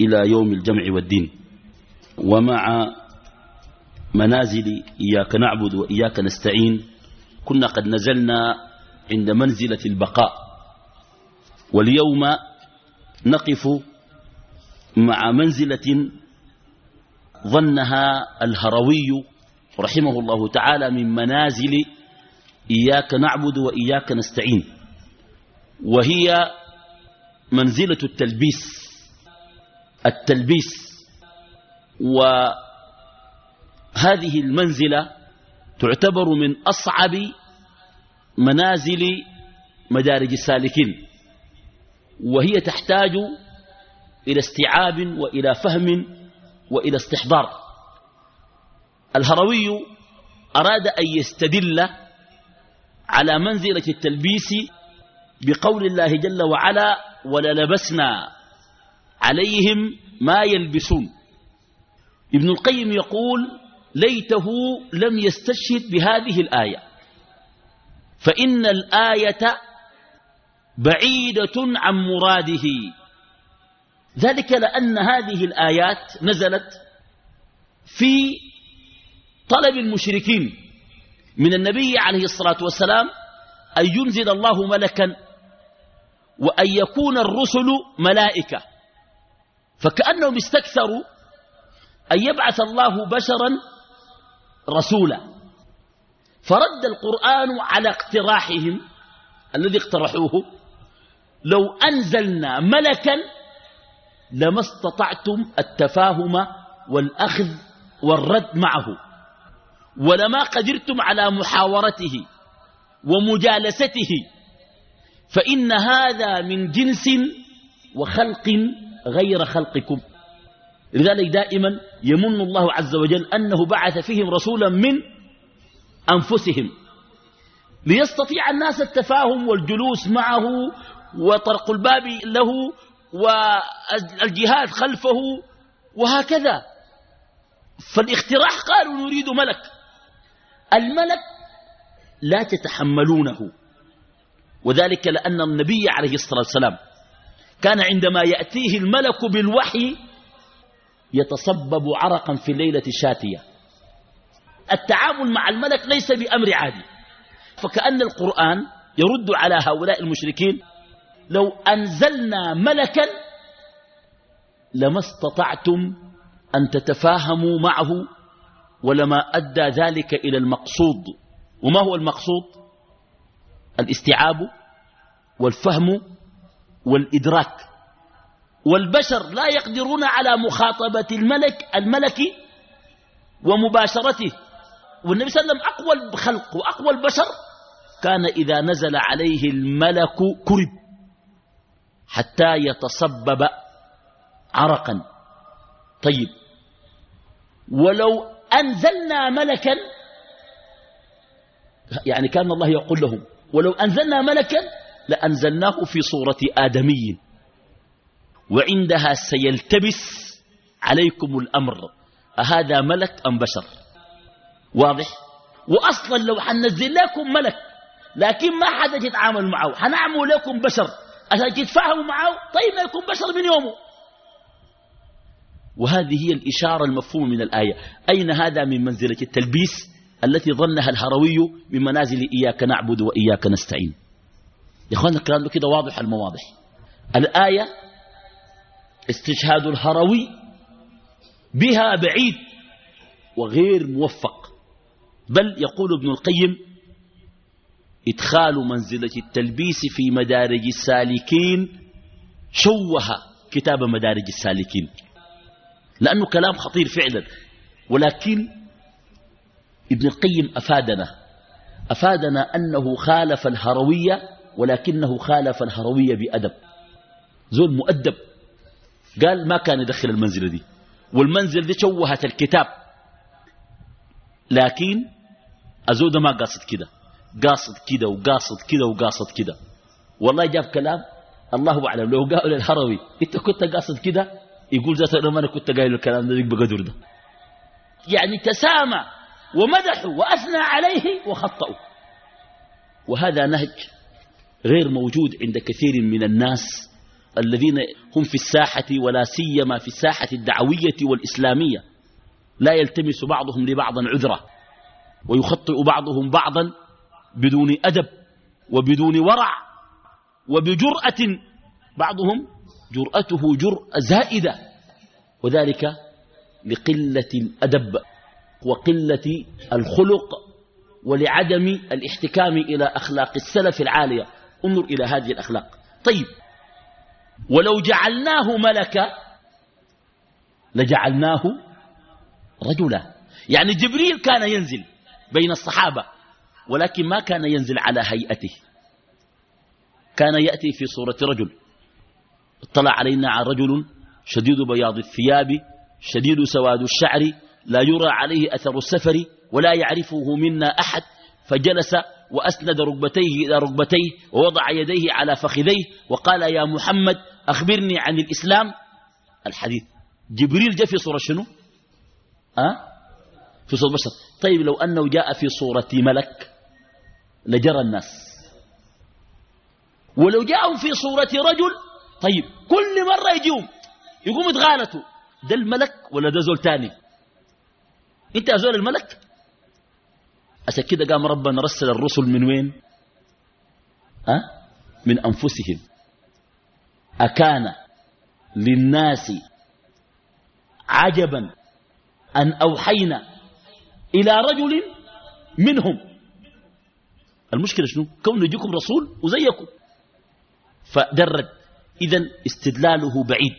إلى يوم الجمع والدين. ومع منازل إياك نعبد وإياك نستعين كنا قد نزلنا عند منزلة البقاء. واليوم نقف مع منزلة ظنها الهروي رحمه الله تعالى من منازل إياك نعبد وإياك نستعين. وهي منزلة التلبيس. التلبيس وهذه المنزلة تعتبر من أصعب منازل مدارج السالكين وهي تحتاج إلى استيعاب وإلى فهم وإلى استحضار. الهروي أراد أن يستدل على منزلة التلبيس بقول الله جل وعلا وللبسنا عليهم ما يلبسون. ابن القيم يقول ليته لم يستشهد بهذه الآية. فإن الآية بعيدة عن مراده. ذلك لأن هذه الآيات نزلت في طلب المشركين من النبي عليه الصلاة والسلام أن ينزل الله ملكا وأن يكون الرسل ملائكة. فكأنهم استكثروا أن يبعث الله بشرا رسولا. فرد القرآن على اقتراحهم الذي اقترحوه لو أنزلنا ملكا لما استطعتم التفاهم والأخذ والرد معه ولما قدرتم على محاورته ومجالسته فإن هذا من جنس وخلق غير خلقكم. لذلك دائما يمن الله عز وجل أنه بعث فيهم رسولا من أنفسهم. ليستطيع الناس التفاهم والجلوس معه وطرق الباب له والجهاد خلفه وهكذا. فالاقتراح قالوا نريد ملك. الملك لا تتحملونه. وذلك لأن النبي عليه الصلاة والسلام كان عندما يأتيه الملك بالوحي يتصبب عرقا في الليلة الشاتية التعامل مع الملك ليس بأمر عادي. فكأن القرآن يرد على هؤلاء المشركين لو أنزلنا ملكا لما استطعتم أن تتفاهموا معه ولما أدى ذلك إلى المقصود. وما هو المقصود؟ الاستيعاب والفهم والإدراك. والبشر لا يقدرون على مخاطبة الملك الملك ومباشرته. والنبي صلى الله عليه وسلم أقوى الخلق وأقوى البشر. كان إذا نزل عليه الملك كرب حتى يتصبب عرقا. طيب. ولو أنزلنا ملكا يعني كان الله يقول لهم ولو أنزلنا ملكا لأنزلناه في صورة آدمي. وعندها سيلتبس عليكم الأمر. أهذا ملك أم بشر؟ واضح؟ وأصلا لو حنزل لكم ملك لكن ما حدا يتعامل معه. حنعمل لكم بشر. عشان تتفاهموا معه؟ طيب ما يكون بشر من يومه. وهذه هي الإشارة المفهومة من الآية. أين هذا من منزلة التلبيس التي ظنها الهروي من منازل إياك نعبد وإياك نستعين؟ يا اخوانا الكلام ده كده واضح المواضح الآية استشهاد الهروي بها بعيد وغير موفق. بل يقول ابن القيم إدخال منزلة التلبيس في مدارج السالكين شوه كتاب مدارج السالكين. لأنه كلام خطير فعلا. ولكن ابن القيم أفادنا. أفادنا أنه خالف الهروية ولكنه خالف الهروية بأدب. زول مؤدب. قال ما كان يدخل المنزلة دي. والمنزل دي شوهت الكتاب. لكن أزود ما قاصد كده. قاصد كده وقاصد كده وقاصد كده. والله جاب كلام الله أعلم. لو قال للهروي أنت كنت قاصد كده؟ يقول ذات أنا كنت قايل الكلام ده بقدر ده. يعني تسامى ومدحوا وأثنى عليه وخطأوا. وهذا نهج غير موجود عند كثير من الناس الذين هم في الساحة ولا سيما في الساحة الدعوية والإسلامية. لا يلتمس بعضهم لبعض عذرا ويخطئ بعضهم بعضا بدون أدب وبدون ورع وبجرأة. بعضهم جرأته جرأة زائدة وذلك لقلة الأدب وقلة الخلق ولعدم الاحتكام إلى أخلاق السلف العالية. انظر إلى هذه الأخلاق. طيب ولو جعلناه ملكا لجعلناه رجلا. يعني جبريل كان ينزل بين الصحابة ولكن ما كان ينزل على هيئته. كان يأتي في صورة رجل. اطلع علينا رجل شديد بياض الثياب شديد سواد الشعر لا يرى عليه أثر السفر ولا يعرفه منا أحد فجلس وأسند ركبتيه إلى ركبتيه ووضع يديه على فخذيه وقال يا محمد أخبرني عن الإسلام. الحديث. جبريل جاء في صورة شنو؟ أه؟ في صورة بشر طيب لو أنه جاء في صورة ملك لجرى الناس. ولو جاءوا في صورة رجل طيب كل مرة يجيهم يقوم يتغالطوا. ده الملك ولا ده زول تاني؟ أنت زول الملك؟ عشان كده قام ربنا رسل الرسل من وين؟ أه؟ من أنفسهم. أكان للناس عجبا أن أوحينا إلى رجل منهم. المشكلة شنو؟ كون يجيكم رسول وزيكم. فدرد إذا استدلاله بعيد.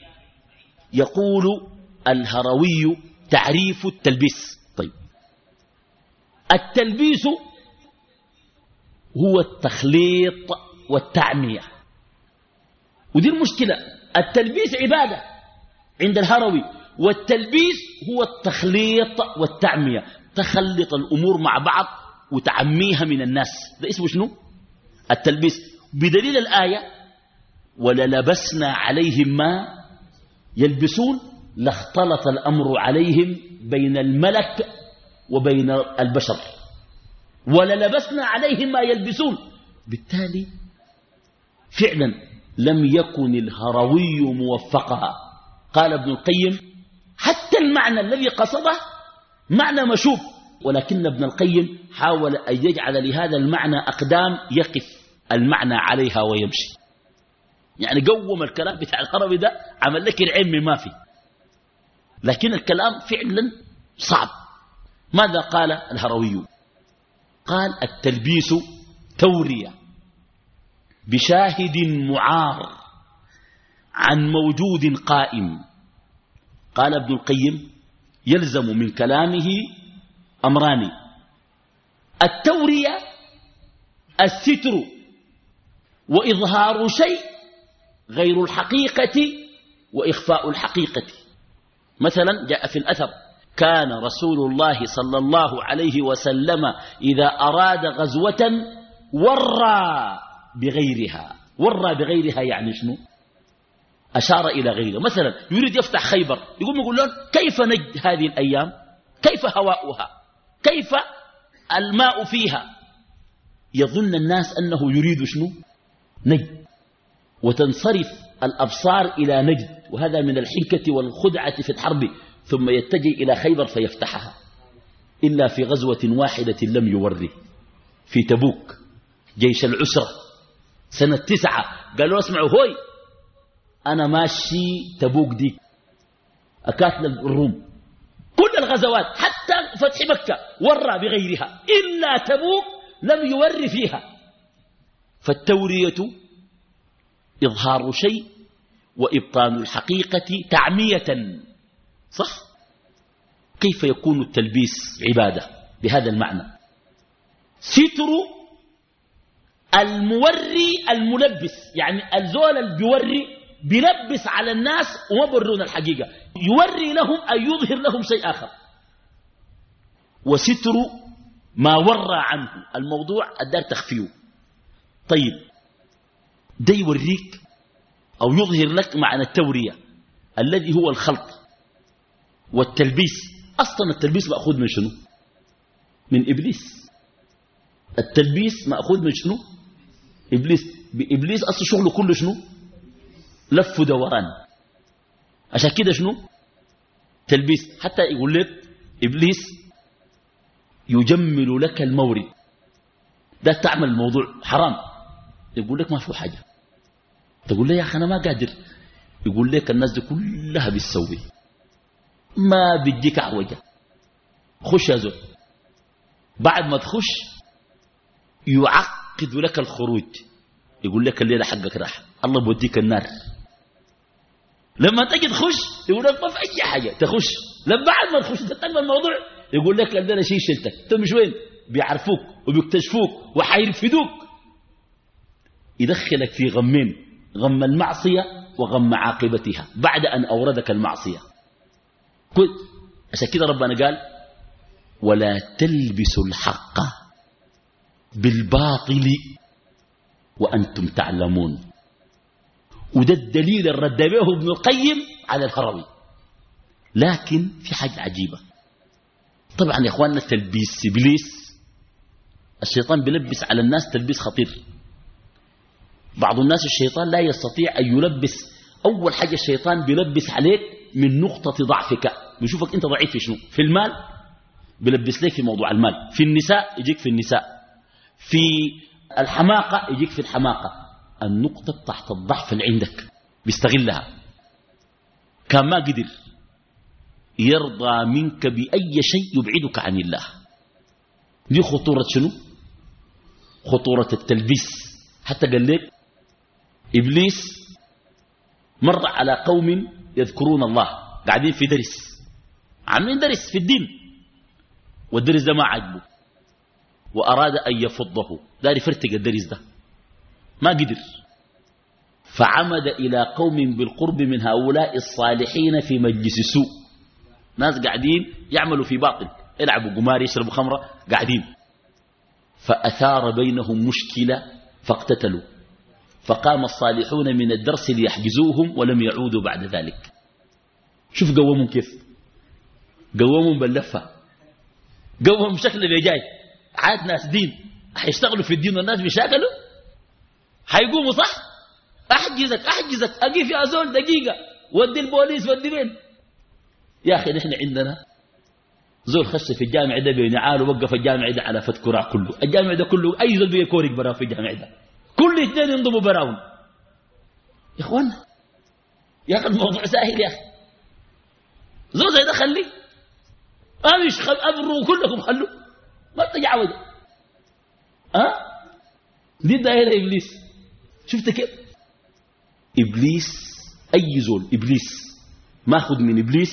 يقول الهروي تعريف التلبيس. التلبيس هو التخليط والتعمية. ودي المشكلة. التلبيس عبادة عند الهروي والتلبيس هو التخليط والتعمية. تخلط الأمور مع بعض وتعميها من الناس. ده اسمه شنو؟ التلبيس. بدليل الآية وللبسنا عليهم ما يلبسون لاختلط الأمر عليهم بين الملك وبين البشر. وللبسنا عليهم ما يلبسون. بالتالي فعلا لم يكن الهروي موفقها. قال ابن القيم حتى المعنى الذي قصده معنى مشوب ولكن ابن القيم حاول أن يجعل لهذا المعنى أقدام يقف المعنى عليها ويمشي. يعني قوم الكلام بتاع العربي ده عمل لك العلم ما في. لكن الكلام فعلا صعب. ماذا قال الهروي؟ قال التلبيس تورية بشاهد معار عن موجود قائم. قال ابن القيم يلزم من كلامه أمران التورية الستر وإظهار شيء غير الحقيقة وإخفاء الحقيقة. مثلا جاء في الأثر كان رسول الله صلى الله عليه وسلم إذا أراد غزوة ورى بغيرها. ورى بغيرها يعني شنو؟ أشار إلى غيره. مثلا يريد يفتح خيبر. يقوم يقول لهم كيف نجد هذه الأيام؟ كيف هواؤها؟ كيف الماء فيها؟ يظن الناس أنه يريد شنو؟ نجد وتنصرف الأبصار إلى نجد. وهذا من الحنكة والخدعة في الحرب. ثم يتجه إلى خيبر فيفتحها. إلا في غزوة واحدة لم يوره في تبوك جيش العسرة سنة تسعة. قالوا اسمعوا هوي! أنا ماشي تبوك دي أكاتل الروم. كل الغزوات حتى فتح مكة ورى بغيرها. إلا تبوك لم يور فيها. فالتورية إظهار شيء وإبطان الحقيقة تعمية. صح؟ كيف يكون التلبيس عبادة بهذا المعنى؟ ستر الموري الملبس يعني الزول اللي بيوري بيلبس على الناس وما برون الحقيقة. يوري لهم أن يظهر لهم شيء آخر. وستر ما ورى عنه. الموضوع الدار تخفيه. طيب ده يوريك أو يظهر لك معنى التورية الذي هو الخلط والتلبيس. أصلا التلبيس مأخوذ من شنو؟ من إبليس. التلبيس مأخوذ من شنو؟ إبليس. بإبليس أصل شغله كله شنو؟ لف دوران عشان كده شنو؟ تلبيس. حتى يقول لك إبليس يجمل لك المورد. ده تعمل الموضوع حرام. يقول لك ما في حاجة. تقول لي يا أخي أنا ما قادر. يقول لك الناس دي كلها بتسوي. ما بديك عوجة خش يا زول. بعد ما تخش يعقد لك الخروج. يقول لك الليلة حقك راح. الله بوديك النار. لما تجي تخش يقول لك ما في أي حاجة. تخش. لما بعد ما تخش تتقبل الموضوع. يقول لك الليلة شيء شلتك مش وين بيعرفوك وبيكتشفوك وحيرفدوك. يدخلك في غمين. غم المعصية وغم عاقبتها. بعد أن أوردك المعصية. عشان كده ربنا قال ولا تلبسوا الحق بالباطل وأنتم تعلمون. وده الدليل الرد به ابن القيم على الهروي لكن في حاجة عجيبة. طبعا يا إخواننا تلبيس إبليس الشيطان بيلبس على الناس تلبيس خطير. بعض الناس الشيطان لا يستطيع أن يلبس أول حاجة الشيطان بيلبس عليك من نقطة ضعفك. بيشوفك أنت ضعيف في شنو؟ في المال. بيلبس لك في موضوع المال. في النساء يجيك في النساء. في الحماقة يجيك في الحماقة. النقطة تحت الضعف اللي عندك. بيستغلها. كان ما قدر يرضى منك بأي شيء يبعدك عن الله. دي خطورة شنو؟ خطورة التلبيس. حتى قال لك إبليس مر على قوم يذكرون الله. قاعدين في درس. عاملين درس في الدين. والدرس ده ما عجبه وأراد أن يفضه. دار يفرتق الدرس ده. ما قدر. فعمد إلى قوم بالقرب من هؤلاء الصالحين في مجلس سوء. ناس قاعدين يعملوا في باطل. يلعبوا قمار يشربوا خمرة قاعدين. فأثار بينهم مشكلة فاقتتلوا. فقام الصالحون من الدرس ليحجزوهم ولم يعودوا بعد ذلك. شوف قومهم كيف. قومهم باللفة. قومهم شكل اللي جاي عاد ناس دين. حيشتغلوا في الدين والناس بيشاكلوا؟ حيقوموا صح؟ أحجزك أحجزك. أقف يا زول دقيقة. ودي البوليس ودي مين يا أخي نحن عندنا زول خش في الجامع ده بينعال ووقف الجامع ده على فت كراع كله. الجامع ده كله أي زول بيكورك براه في الجامع ده. كل اثنين ينضموا براهم. يا اخوانا يا أخي الموضوع سهل يا أخي. زول زي ده خلي امش خل ابروا كلكم خلوا ما تجعود ها؟ أه؟ دي دايره إبليس. شفت كيف؟ إبليس أي زول إبليس ماخذ من إبليس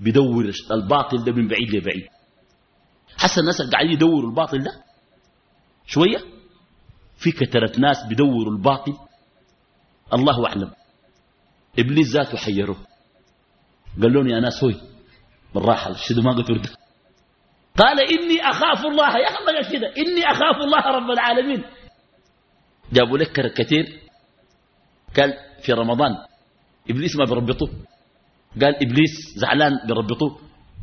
بدور الباطل ده من بعيد لبعيد. حسن الناس اللي قاعدين يدوروا الباطل ده؟ شوية؟ في كترة ناس بدوروا الباطل. الله أعلم. إبليس ذاته حيره قال لهم يا ناس هوي بالراحة الشدو ما قلت ورده قال إني أخاف الله. يا أخي ما كده إني أخاف الله رب العالمين. جابوا لك كثير. قال في رمضان. إبليس ما بربطه قال إبليس زعلان بربطه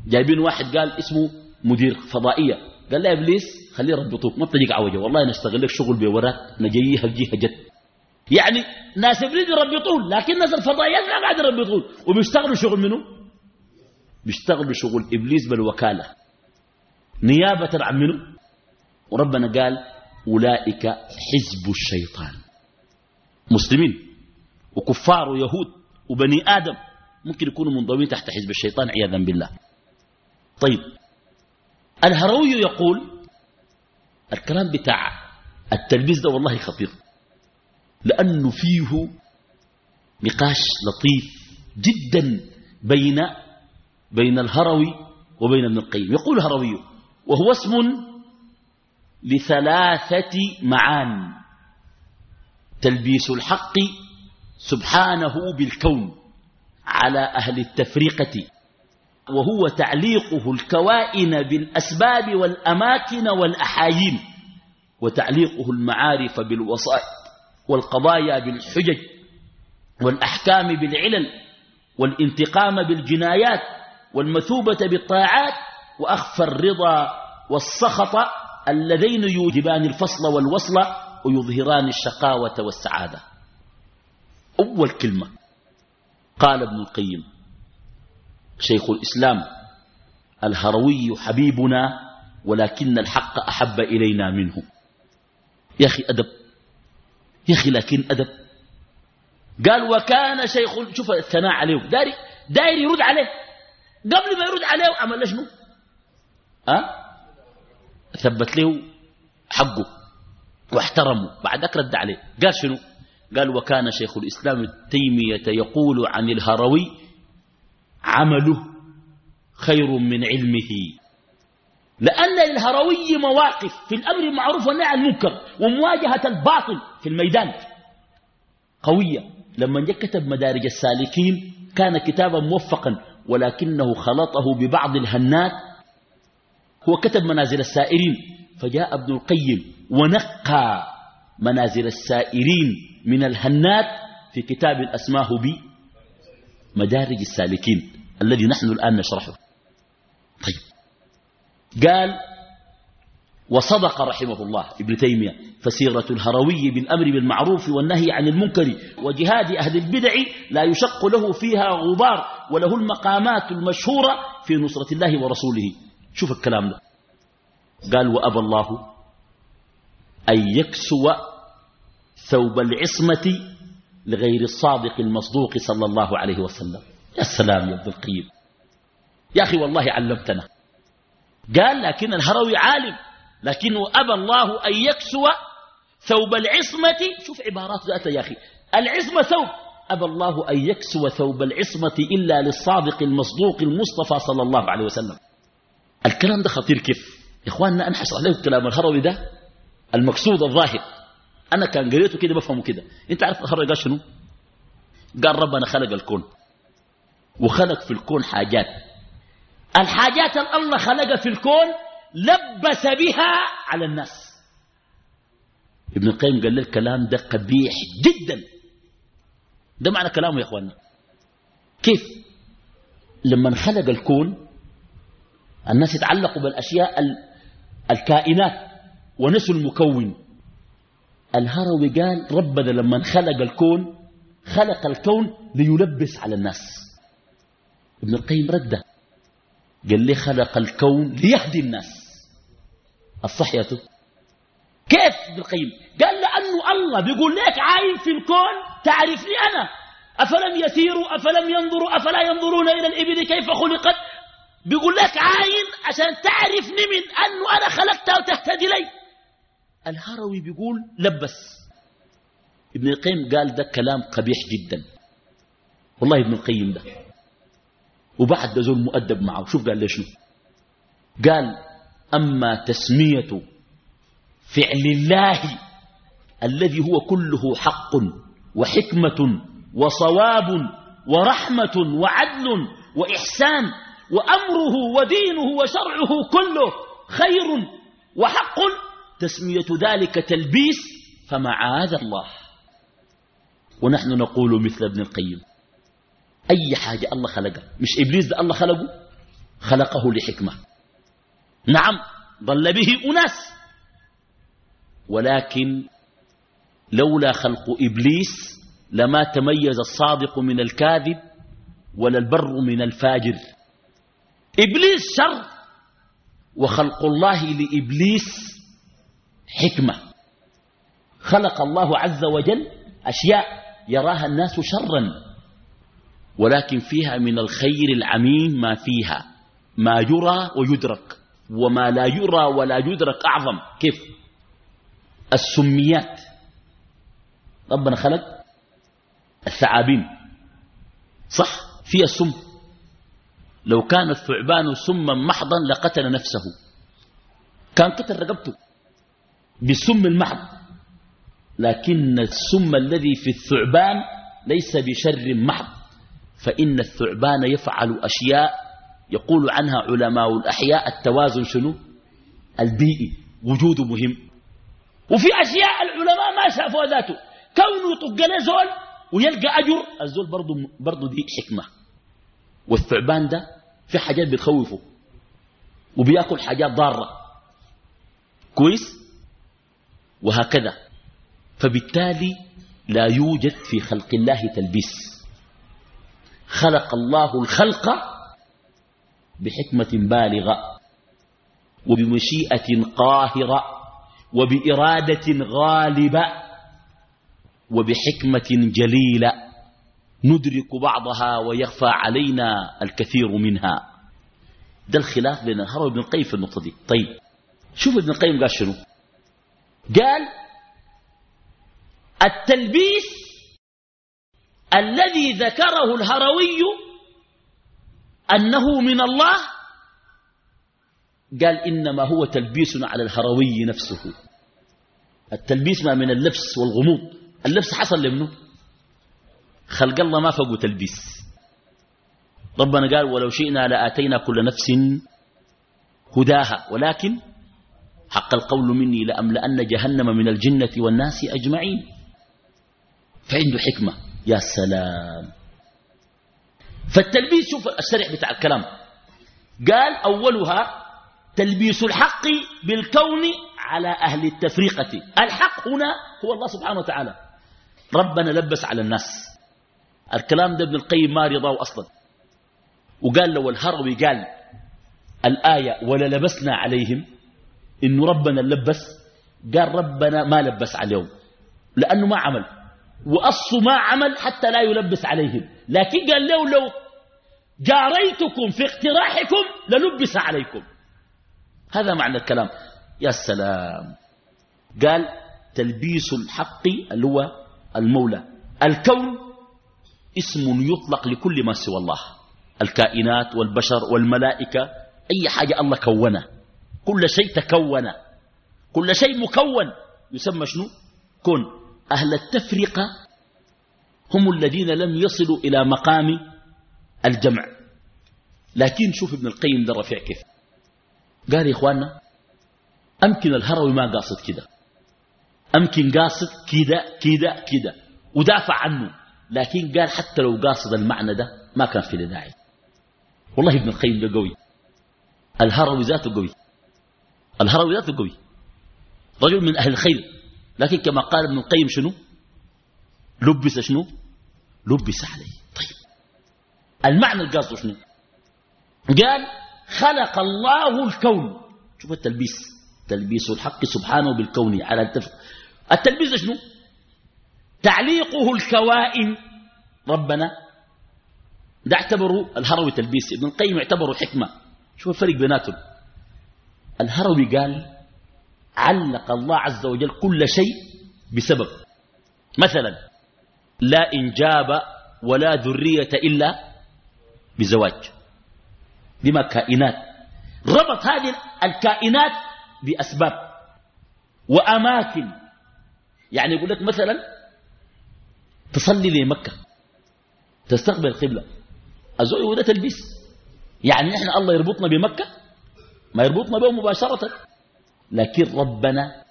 جايبين واحد قال اسمه مدير فضائية. قال لا إبليس خليه يربطوك ما بتجيك عوجة. والله نشتغل لك شغل بوراك نجيها الجهة جد يعني ناس إبليس يربطون لكن ناس الفضائيات ما قاعد يربطون وبيشتغلوا شغل منه. بيشتغلوا شغل إبليس بالوكالة نيابة عن منه وربنا قال أولئك حزب الشيطان. مسلمين وكفار ويهود وبني آدم ممكن يكونوا منضوين تحت حزب الشيطان عياذا بالله. طيب الهروي يقول الكلام بتاع التلبيس ده والله خطير لأنه فيه نقاش لطيف جدا بين بين الهروي وبين ابن القيم. يقول الهروي وهو اسم لثلاثة معان. تلبيس الحق سبحانه بالكون على أهل التفرقة وهو تعليقه الكوائن بالأسباب والأماكن والأحايين. وتعليقه المعارف بالوسائط والقضايا بالحجج والأحكام بالعلل والانتقام بالجنايات والمثوبة بالطاعات وأخفى الرضا والسخط اللذين يوجبان الفصل والوصل ويظهران الشقاوة والسعادة. أول كلمة قال ابن القيم شيخ الإسلام الهروي حبيبنا ولكن الحق أحب إلينا منه. يا أخي أدب يا أخي لكن أدب. قال وكان شيخ شوف الثناء عليه داري داير يرد عليه. قبل ما يرد عليه عمل له شنو؟ أه؟ ثبت له حقه واحترمه. بعد ذلك رد عليه. قال شنو؟ قال وكان شيخ الإسلام التيمية يقول عن الهروي عمله خير من علمه. لأن للهروي مواقف في الأمر المعروف والنهي عن المنكر ومواجهة الباطل في الميدان قوية. لما كتب مدارج السالكين كان كتابا موفقا. ولكنه خلطه ببعض الهنات. هو كتب منازل السائرين فجاء ابن القيم ونقى منازل السائرين من الهنات في كتاب أسماه بمدارج السالكين الذي نحن الآن نشرحه. طيب. قال وصدق رحمه الله ابن تيمية فسيرة الهروي بالأمر بالمعروف والنهي عن المنكر وجهاد أهل البدع لا يشق له فيها غبار وله المقامات المشهورة في نصرة الله ورسوله. شوف الكلام ده. قال وأبى الله أن يكسو ثوب العصمة لغير الصادق المصدوق صلى الله عليه وسلم. يا سلام يا ابن القيم. يا أخي والله علمتنا. قال لكن الهروي عالم. لكنه أبى الله أن يكسو ثوب العصمة. شوف عبارات ذات يا أخي. العصمة ثوب. أبى الله أن يكسو ثوب العصمة إلا للصادق المصدوق المصطفى صلى الله عليه وسلم. الكلام ده خطير كيف؟ يا إخواننا أنا حصل عليه كلام الهروي ده. المقصود الظاهر. أنا كان قريته كده بفهمه كده. أنت عارف الهروي قال شنو؟ قال ربنا خلق الكون. وخلق في الكون حاجات. الحاجات اللي الله خلقها في الكون لبس بها على الناس. ابن القيم قال الكلام ده قبيح جدا. ده معنى كلامه يا اخوانا كيف؟ لما خلق الكون الناس يتعلقوا بالأشياء الكائنات ونسوا المكون. الهروي قال ربنا لما خلق الكون خلق الكون ليلبس على الناس. ابن القيم رده قال لي خلق الكون ليهدي الناس. الصحية. كيف ابن القيم؟ قال لأنه الله بيقول لك عاين في الكون تعرفني أنا. أفلم يسيروا أفلم ينظروا أفلا ينظرون إلى الإبل كيف خلقت؟ بيقول لك عاين عشان تعرفني من أنه أنا خلقتها وتهتدي لي. الهروي بيقول لبس. ابن القيم قال ده كلام قبيح جدا. والله ابن القيم ده. وبعد ده زول مؤدب معه. شوف قال ليش قال أما تسمية فعل الله الذي هو كله حق وحكمة وصواب ورحمة وعدل وإحسان وأمره ودينه وشرعه كله خير وحق تسمية ذلك تلبيس فمعاذ الله. ونحن نقول مثل ابن القيم أي حاجة الله خلقها؟ مش إبليس ده الله خلقه؟ خلقه لحكمة. نعم ضل به أناس. ولكن لولا خلق إبليس لما تميز الصادق من الكاذب ولا البر من الفاجر. إبليس شر وخلق الله لإبليس حكمة. خلق الله عز وجل أشياء يراها الناس شرا ولكن فيها من الخير العميم ما فيها ما يرى ويدرك. وما لا يرى ولا يدرك أعظم. كيف؟ السميات. ربنا خلق الثعابين. صح؟ فيها السم. لو كان الثعبان سما محضا لقتل نفسه. كان قتل رقبته بالسم المحض. لكن السم الذي في الثعبان ليس بشر محض. فإن الثعبان يفعل أشياء يقول عنها علماء الأحياء التوازن شنو؟ البيئي وجوده مهم. وفي أشياء العلماء ما شافوا ذاته. كونه له زول ويلقى أجر الزول برضه برضه دي حكمة. والثعبان ده في حاجات بتخوفه وبياكل حاجات ضارة. كويس؟ وهكذا. فبالتالي لا يوجد في خلق الله تلبيس. خلق الله الخلق بحكمة بالغة وبمشيئة قاهرة وبإرادة غالبة وبحكمة جليلة ندرك بعضها ويخفى علينا الكثير منها. ده الخلاف بين الهروي وابن القيم في النقطة دي. طيب شوف ابن القيم قال شنو؟ قال التلبيس الذي ذكره الهروي أنه من الله؟ قال إنما هو تلبيس على الهروي نفسه. التلبيس ما من اللبس والغموض. اللبس حصل لمنه؟ خلق الله ما فقوا تلبيس. ربنا قال ولو شئنا لآتينا كل نفس هداها. ولكن حق القول مني لأملأن جهنم من الجنة والناس أجمعين. فعنده حكمة. يا سلام. فالتلبيس شوف الشرح بتاع الكلام. قال أولها تلبيس الحق بالكون على أهل التفريقة. الحق هنا هو الله سبحانه وتعالى. ربنا لبس على الناس. الكلام ده ابن القيم ما رضاه أصلا. وقال لو الهروي قال الآية ولا لبسنا عليهم. إنه ربنا لبس. قال ربنا ما لبس عليهم لأنه ما عمل. وأصه ما عمل حتى لا يلبس عليهم. لكن قال له لو جاريتكم في اقتراحكم للبس عليكم. هذا معنى الكلام. يا سلام. قال تلبيس الحق اللي هو المولى. الكون اسم يطلق لكل ما سوى الله. الكائنات والبشر والملائكة أي حاجة الله كونه. كل شيء تكون كل شيء مكون. يسمى شنو؟ كون. أهل التفرقة هم الذين لم يصلوا إلى مقام الجمع. لكن شوف ابن القيم ده رفيع كيف. قال يا إخواننا أمكن الهروي ما قاصد كده. أمكن قاصد كده كده كده. ودافع عنه. لكن قال حتى لو قاصد المعنى ده ما كان في داعي. والله ابن القيم ده قوي. الهروي ذاته قوي. الهروي ذاته قوي. رجل من أهل الخير. لكن كما قال ابن القيم شنو؟ لبس شنو؟ لبس عليه. المعنى القاصد شنو قال خلق الله الكون. شوف التلبيس. تلبيس الحق سبحانه بالكون. على التف... التلبيس شنو؟ تعليقه الكوائن. ربنا. ده اعتبروا الهروي تلبيس. ابن القيم اعتبروا حكمة. شوف الفرق بيناتهم. الهروي قال علق الله عز وجل كل شيء بسبب. مثلا لا إنجاب ولا ذرية إلا بزواج بما كائنات. ربط هذه الكائنات بأسباب وأماكن. يعني يقول لك مثلا تصلي لمكة تستقبل القبلة الزوج وده تلبيس. يعني نحن الله يربطنا بمكة؟ ما يربطنا به مباشرة. لكن ربنا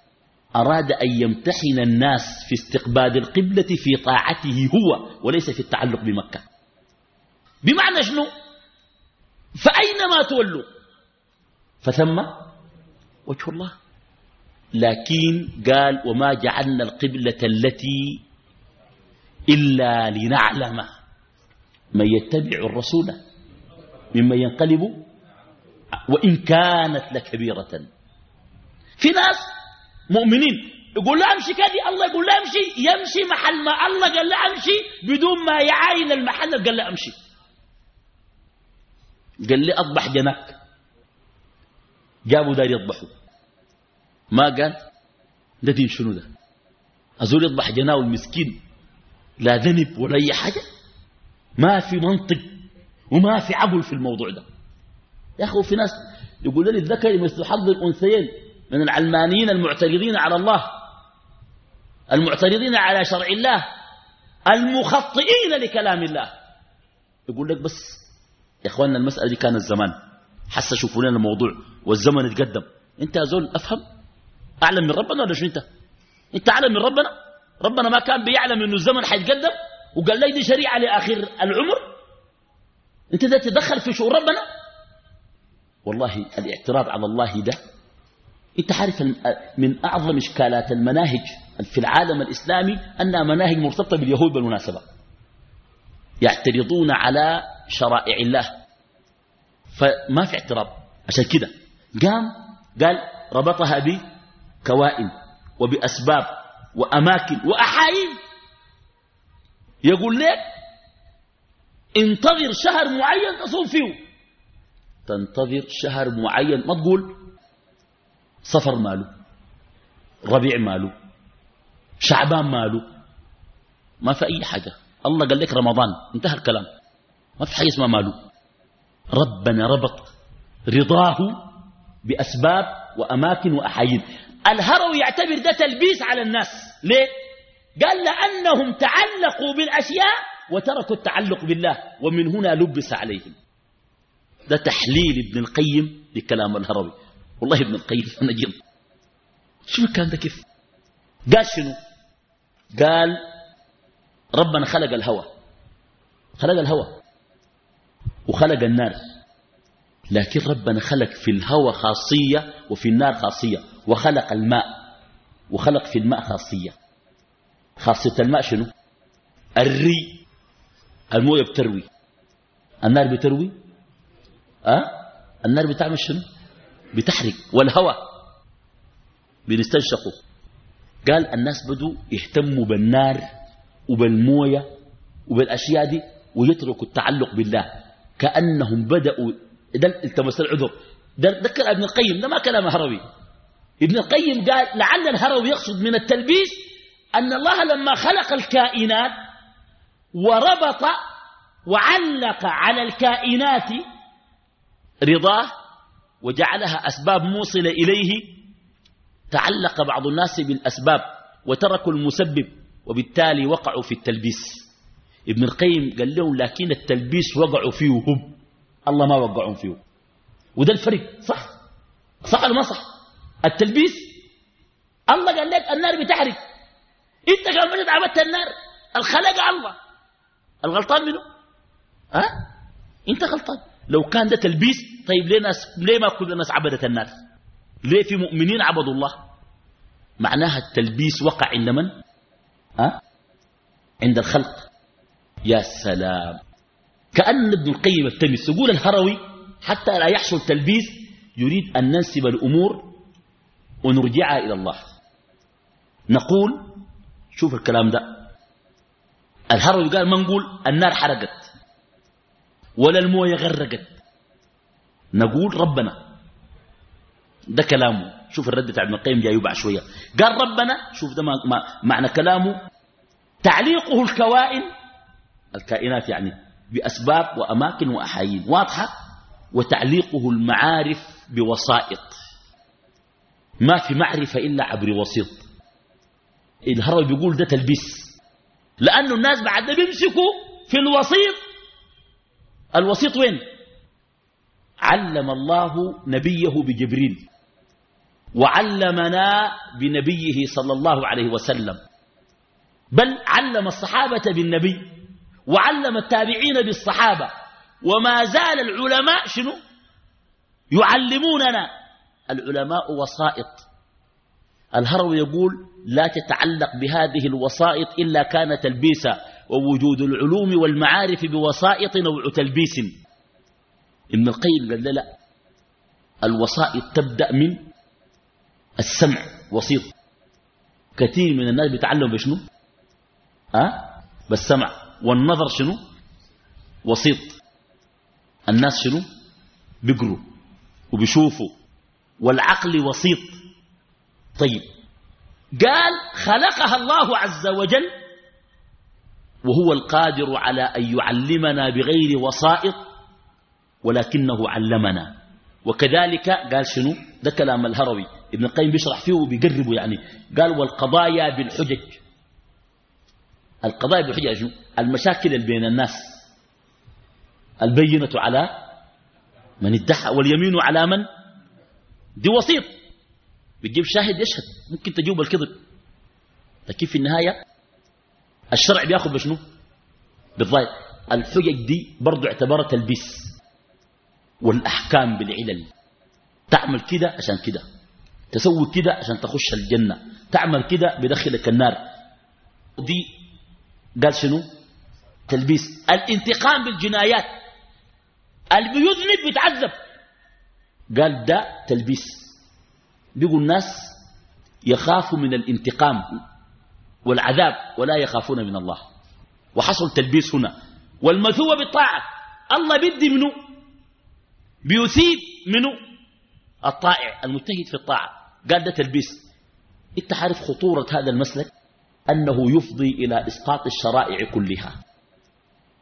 أراد أن يمتحن الناس في استقبال القبلة في طاعته هو وليس في التعلق بمكة. بمعنى شنو؟ فأينما تولوا؟ فثم وجه الله. لكن قال وما جعلنا القبلة التي إلا لنعلم من يتبع الرسول ممن ينقلب وإن كانت لكبيرة. في ناس مؤمنين يقول له أمشي كذي الله يقول له أمشي يمشي محل ما الله قال له أمشي بدون ما يعاين المحل قال له أمشي. قال لي أضبح جناك. جابوا دار يضبحوا. ما قال؟ ده دين شنو ده؟ أزول يضبح جناه المسكين. لا ذنب ولا أي حاجة. ما في منطق وما في عقل في الموضوع ده. يا أخي في ناس يقول لي الذكر مثل حظ الأنثيين من العلمانيين المعترضين على الله المعترضين على شرع الله المخطئين لكلام الله. يقول لك بس يا إخواننا المسألة دي كانت زمان. حس شوفوا لنا الموضوع والزمن اتقدم. أنت يا زول أفهم؟ أعلم من ربنا ولا شو أنت؟ أنت أعلم من ربنا؟ ربنا ما كان بيعلم إنه الزمن حيتقدم وقال لي دي شريعة لآخر العمر. أنت ده تدخل في شؤون ربنا؟ والله الاعتراض على الله ده أنت عارف من أعظم إشكالات المناهج في العالم الإسلامي أنها مناهج مرتبطة باليهود بالمناسبة. يعترضون على شرائع الله. فما في اعتراض. عشان كده قام قال ربطها بكوائن وبأسباب وأماكن وأحايين. يقول لك انتظر شهر معين تصوم فيه. تنتظر شهر معين. ما تقول صفر ماله ربيع ماله شعبان ماله. ما في أي حاجة. الله قال لك رمضان انتهى الكلام. ما في حاجة اسمها ماله. ربنا ربط رضاه بأسباب وأماكن وأحايين الهروي يعتبر ده تلبيس على الناس. ليه؟ قال لأنهم تعلقوا بالأشياء وتركوا التعلق بالله ومن هنا لبس عليهم. ده تحليل ابن القيم لكلام الهروي. والله ابن القيم أنا جيم شو كان ده كيف. قال شنو؟ قال ربنا خلق الهوى. خلق الهوى. وخلق النار لكن ربنا خلق في الهوى خاصية وفي النار خاصية وخلق الماء وخلق في الماء خاصية. خاصية الماء شنو؟ الري الموية بتروي. النار بتروي؟ أه؟ النار بتعمل شنو؟ بتحرق. والهواء بنستنشقه. قال الناس بدوا يهتموا بالنار وبالموية وبالأشياء دي ويتركوا التعلق بالله. كأنهم بدأوا. ده التمس العذر كلام ابن القيم ده ما كلام هروي. ابن القيم قال لعل الهروي يقصد من التلبيس أن الله لما خلق الكائنات وربط وعلق على الكائنات رضاه وجعلها أسباب موصلة إليه تعلق بعض الناس بالأسباب وتركوا المسبب وبالتالي وقعوا في التلبيس. ابن القيم قال لهم لكن التلبيس وقعوا فيه هم. الله ما وقعوا فيه. وده الفرق. صح. صح ولا ما صح؟ التلبيس. الله قال لك النار بتحرق. انت كمان بدت عبدت النار. الخلق الله. الغلطان منه. ها؟ انت غلطان. لو كان ده تلبيس طيب ليه, ناس ليه ما كل الناس عبدت النار؟ ليه في مؤمنين عبدوا الله؟ معناها التلبيس وقع عند من؟ ها؟ عند الخلق. يا سلام. كأن ابن القيم التمس يقول الهروي حتى لا يحصل تلبيس يريد أن ننسب الأمور ونرجعها إلى الله. نقول شوف الكلام ده. الهروي قال ما نقول؟ النار حرقت. ولا الموية غرقت. نقول ربنا. ده كلامه. شوف الرد بتاع ابن القيم جاي بعد شوية. قال ربنا شوف ده ما معنى كلامه. تعليقه الكوائن الكائنات يعني بأسباب وأماكن وأحايين. واضحة؟ وتعليقه المعارف بوسائط. ما في معرفة إلا عبر وسيط. الهروي بيقول ده تلبيس. لأنه الناس بعد بيمسكوا في الوسيط الوسيط وين؟ علم الله نبيه بجبريل. وعلمنا بنبيه صلى الله عليه وسلم. بل علم الصحابة بالنبي. وعلم التابعين بالصحابة. وما زال العلماء شنو؟ يعلموننا. العلماء وسائط. الهروي يقول لا تتعلق بهذه الوسائط إلا كان تلبيسا ووجود العلوم والمعارف بوسائط نوع تلبيس. ابن القيم قال لا الوسائط تبدأ من السمع وسيط. كثير من الناس بيتعلموا بشنو؟ أه؟ بالسمع. والنظر شنو؟ وسيط. الناس شنو؟ بيقروا وبيشوفوا. والعقل وسيط. طيب. قال خلقها الله عز وجل وهو القادر على أن يعلمنا بغير وسائط ولكنه علمنا. وكذلك قال شنو؟ ده كلام الهروي. ابن القيم بيشرح فيه وبيقربه يعني. قال والقضايا بالحجج. القضايا بالحجة شنو المشاكل اللي بين الناس. البينة على من ادعى واليمين على من؟ دي وسيط. بتجيب شاهد يشهد. ممكن تجيب الكذب لكن في النهاية الشرع بياخذ بشنو؟ بالظاهر الحجج دي برضو اعتبرها تلبيس. والأحكام بالعلل. تعمل كده عشان كده. تسوي كده عشان تخش الجنة. تعمل كده بدخلك النار. دي قال شنو؟ تلبيس. الانتقام بالجنايات. اللي بيذنب بيتعذب قال ده تلبيس. بيقول الناس يخافوا من الانتقام والعذاب ولا يخافون من الله. وحصل تلبيس هنا. والمثوبة بالطاعة. الله بدي منه بيثيب منه الطائع المجتهد في الطاعة. قال ده تلبيس. انت عارف خطورة هذا المسلك؟ أنه يفضي إلى إسقاط الشرائع كلها.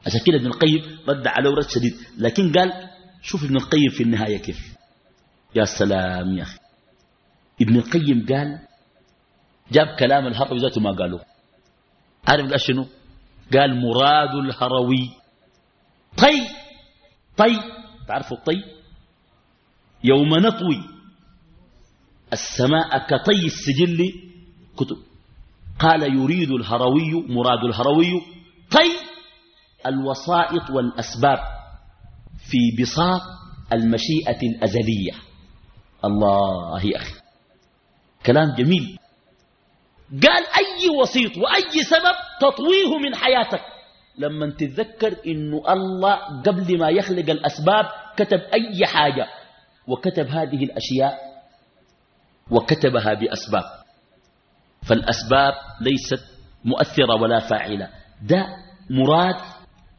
عشان كده ابن القيم رد عليه رد شديد. لكن قال شوف ابن القيم في النهاية كيف. يا سلام يا أخي. ابن القيم قال جاب كلام الهروي ذاته ما قالوه عارف قال شنو؟ قال مراد الهروي. طي! طي! تعرفوا الطي؟ يوم نطوي السماء كطي السجل كتب. قال يريد الهروي مراد الهروي طي الوسائط والأسباب في بساط المشيئة الأزلية. الله يا أخي. كلام جميل. قال أي وسيط وأي سبب تطويه من حياتك؟ لما تتذكر إنه الله قبل ما يخلق الأسباب كتب أي حاجة وكتب هذه الأشياء وكتبها بأسباب. فالأسباب ليست مؤثرة ولا فاعلة. ده مراد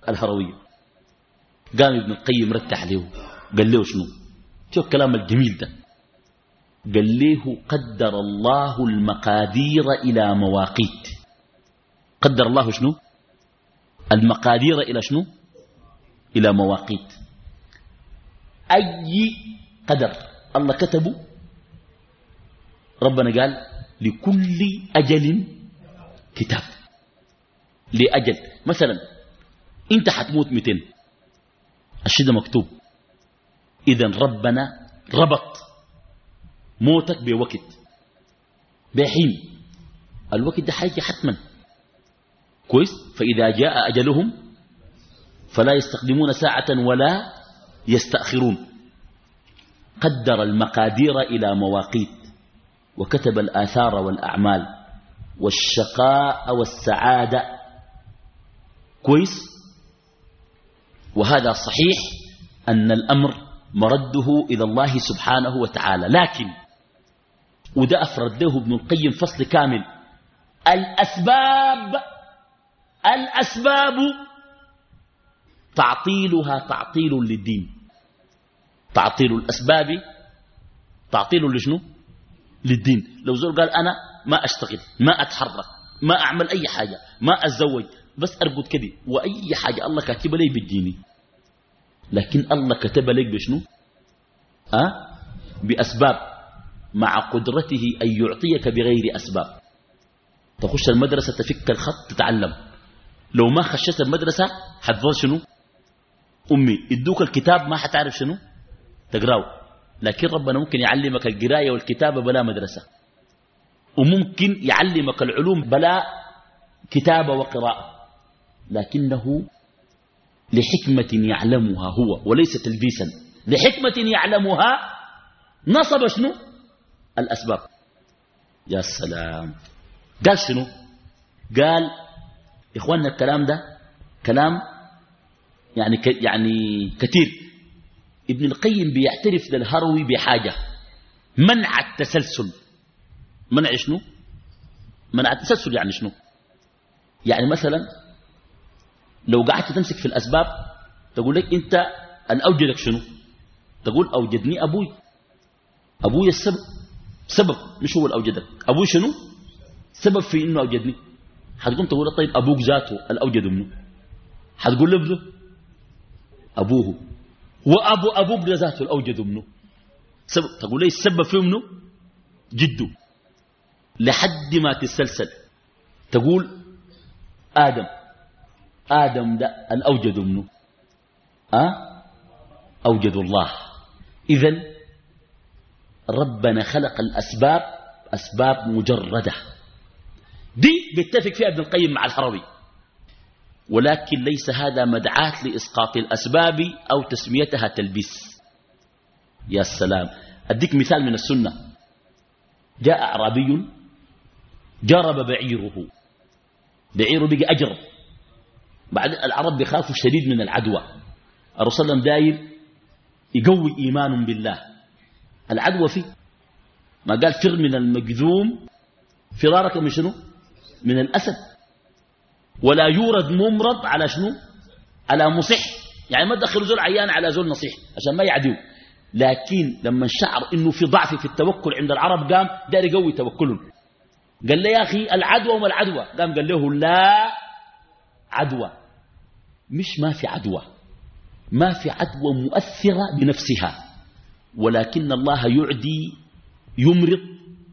الهروية. قام ابن القيم رتح له قال له شنو؟ شوف الكلام الجميل ده. قال له قدر الله المقادير إلى مواقيت. قدر الله شنو؟ المقادير إلى شنو؟ إلى مواقيت. أي قدر. الله كتبه. ربنا قال لكل أجل كتاب. لأجل مثلا أنت حتموت 200 الشيء ده مكتوب. إذا ربنا ربط موتك بوقت. بحين. الوقت ده حيجي حتما. كويس؟ فإذا جاء أجلهم فلا يستقدمون ساعة ولا يستأخرون. قدر المقادير إلى مواقيت. وكتب الآثار والأعمال والشقاء والسعادة. كويس؟ وهذا صحيح أن الأمر مرده إلى الله سبحانه وتعالى. لكن وده أفرد له ابن القيم فصل كامل. الأسباب الأسباب تعطيلها تعطيل للدين. تعطيل الأسباب تعطيل لشنو؟ للدين. لو زول قال أنا ما أشتغل ما أتحرك ما أعمل أي حاجة ما أتزوج بس أرقد كده وأي حاجة الله كاتب لي بالديني لكن الله كتب لك بشنو؟ أه؟ بأسباب مع قدرته أن يعطيك بغير أسباب. تخش المدرسة تفك الخط تتعلم. لو ما خشيت المدرسة حتظل شنو؟ أمي ادوك الكتاب ما حتعرف شنو؟ تقرأه. لكن ربنا ممكن يعلمك القراية والكتابة بلا مدرسة. وممكن يعلمك العلوم بلا كتابة وقراءة. لكنه لحكمة يعلمها هو وليس تلبيسا. لحكمة يعلمها نصب شنو؟ الأسباب. يا سلام. قال شنو؟ قال إخواننا الكلام ده كلام يعني يعني كثير. ابن القيم بيعترف للهروي بحاجة. منع التسلسل. منع شنو؟ منع التسلسل يعني شنو؟ يعني مثلا لو قعدت تمسك في الأسباب تقول لك أنت أن أوجدك شنو؟ تقول أوجدني أبوي. أبوي السبب. سبب. مش هو اللي أوجدك. أبوي شنو؟ سبب في إنه أوجدني. حتقوم تقول طيب أبوك ذاته الأوجد منه. حتقول له أبوه. وأبو أبو ابن ذاته الأوجد منه. سبب تقول لي السبب في منه؟ جده لحد ما تسلسل. تقول آدم. آدم ده الأوجد منه. أه؟ أوجد الله. إذا ربنا خلق الأسباب أسباب مجردة. دي بيتفق فيها ابن القيم مع الحروي ولكن ليس هذا مدعاة لإسقاط الأسباب أو تسميتها تلبيس. يا سلام. أديك مثال من السنة. جاء أعرابي جرب بعيره. بعيره بقى أجرب بعد العرب بيخافوا شديد من العدوى. الرسول صلى الله عليه وسلم داير يقوي إيمان بالله. العدوى فيه. ما قال فر من المجذوم. فرارك من شنو؟ من الأسد. ولا يورد ممرض على شنو؟ على مصح. يعني ما تدخلوا زول عيان على زول نصيح عشان ما يعديوا لكن لما شعر إنه في ضعف في التوكل عند العرب قام دار يقوي توكلهم. قال لي يا أخي العدوى وما العدوى؟ قام قال له لا عدوى. مش ما في عدوى. ما في عدوى مؤثرة بنفسها. ولكن الله يعدي يمرض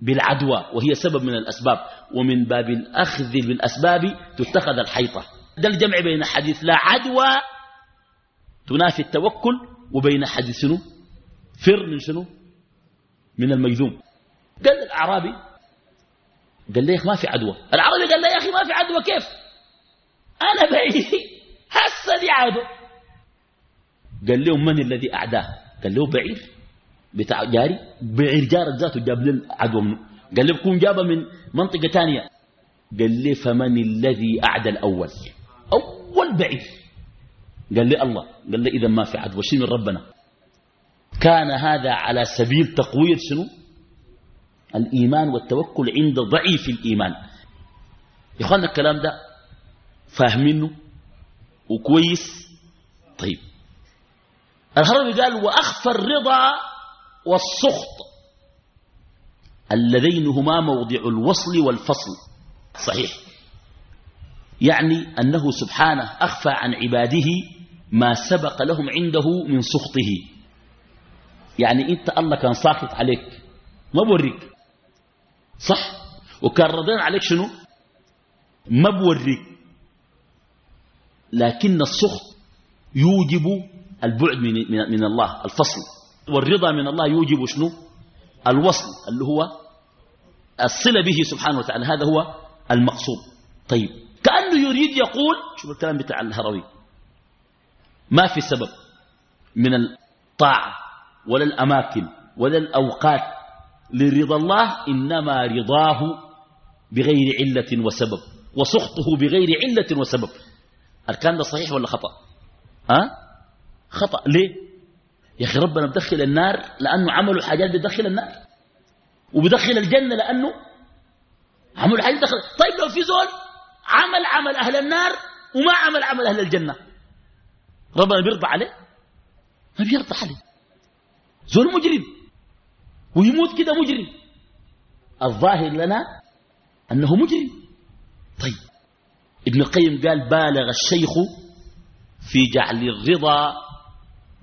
بالعدوى وهي سبب من الأسباب. ومن باب الأخذ بالأسباب تتخذ الحيطة. ده الجمع بين حديث لا عدوى تنافي التوكل وبين حديث شنو؟ فر من شنو؟ من الميذوم قال الأعرابي قال لي ما في عدوى. العربي قال لي يا أخي ما في عدوى كيف؟ أنا بعيد هسه دي عدوى. قال لهم من الذي أعداه؟ قال له بعير. بتاع جاري بعير جارك ذاته جاب لي عدوى منه قال لي بكون جابه من منطقة ثانية قال لي فمن الذي أعدى الأول؟ أول بعير. قال لي الله. قال لي إذا ما في عدوى شيء من ربنا؟ كان هذا على سبيل تقوير شنو؟ الإيمان والتوكل عند ضعيف الإيمان. يا اخوانا الكلام ده فاهمينه؟ وكويس؟ طيب. الهربي قال وأخفى الرضا والسخط اللذين هما موضع الوصل والفصل. صحيح. يعني أنه سبحانه أخفى عن عباده ما سبق لهم عنده من سخطه. يعني إنت الله كان ساخط عليك ما بوريك. صح؟ وكان رضين عليك شنو؟ ما بوريك. لكن السخط يوجب البعد من, من الله الفصل. والرضا من الله يوجب شنو؟ الوصل اللي هو الصلة به سبحانه وتعالى هذا هو المقصود. طيب كأنه يريد يقول شوف الكلام بتاع الهروي ما في سبب من الطاعة ولا الأماكن ولا الأوقات لرضا الله إنما رضاه بغير علة وسبب وسخطه بغير علة وسبب. الكلام ده صحيح ولا خطأ؟ أه؟ خطأ. ليه؟ يا أخي ربنا بدخل النار لأنه عملوا حاجات بدخل النار وبدخل الجنة لأنه عملوا حاجات بدخل طيب لو في زول عمل عمل أهل النار وما عمل عمل أهل الجنة ربنا بيرضى عليه؟ ما بيرضى عليه. زول مجرم ويموت كده مجرم. الظاهر لنا أنه مجرم. طيب ابن القيم قال بالغ الشيخ في جعل الرضا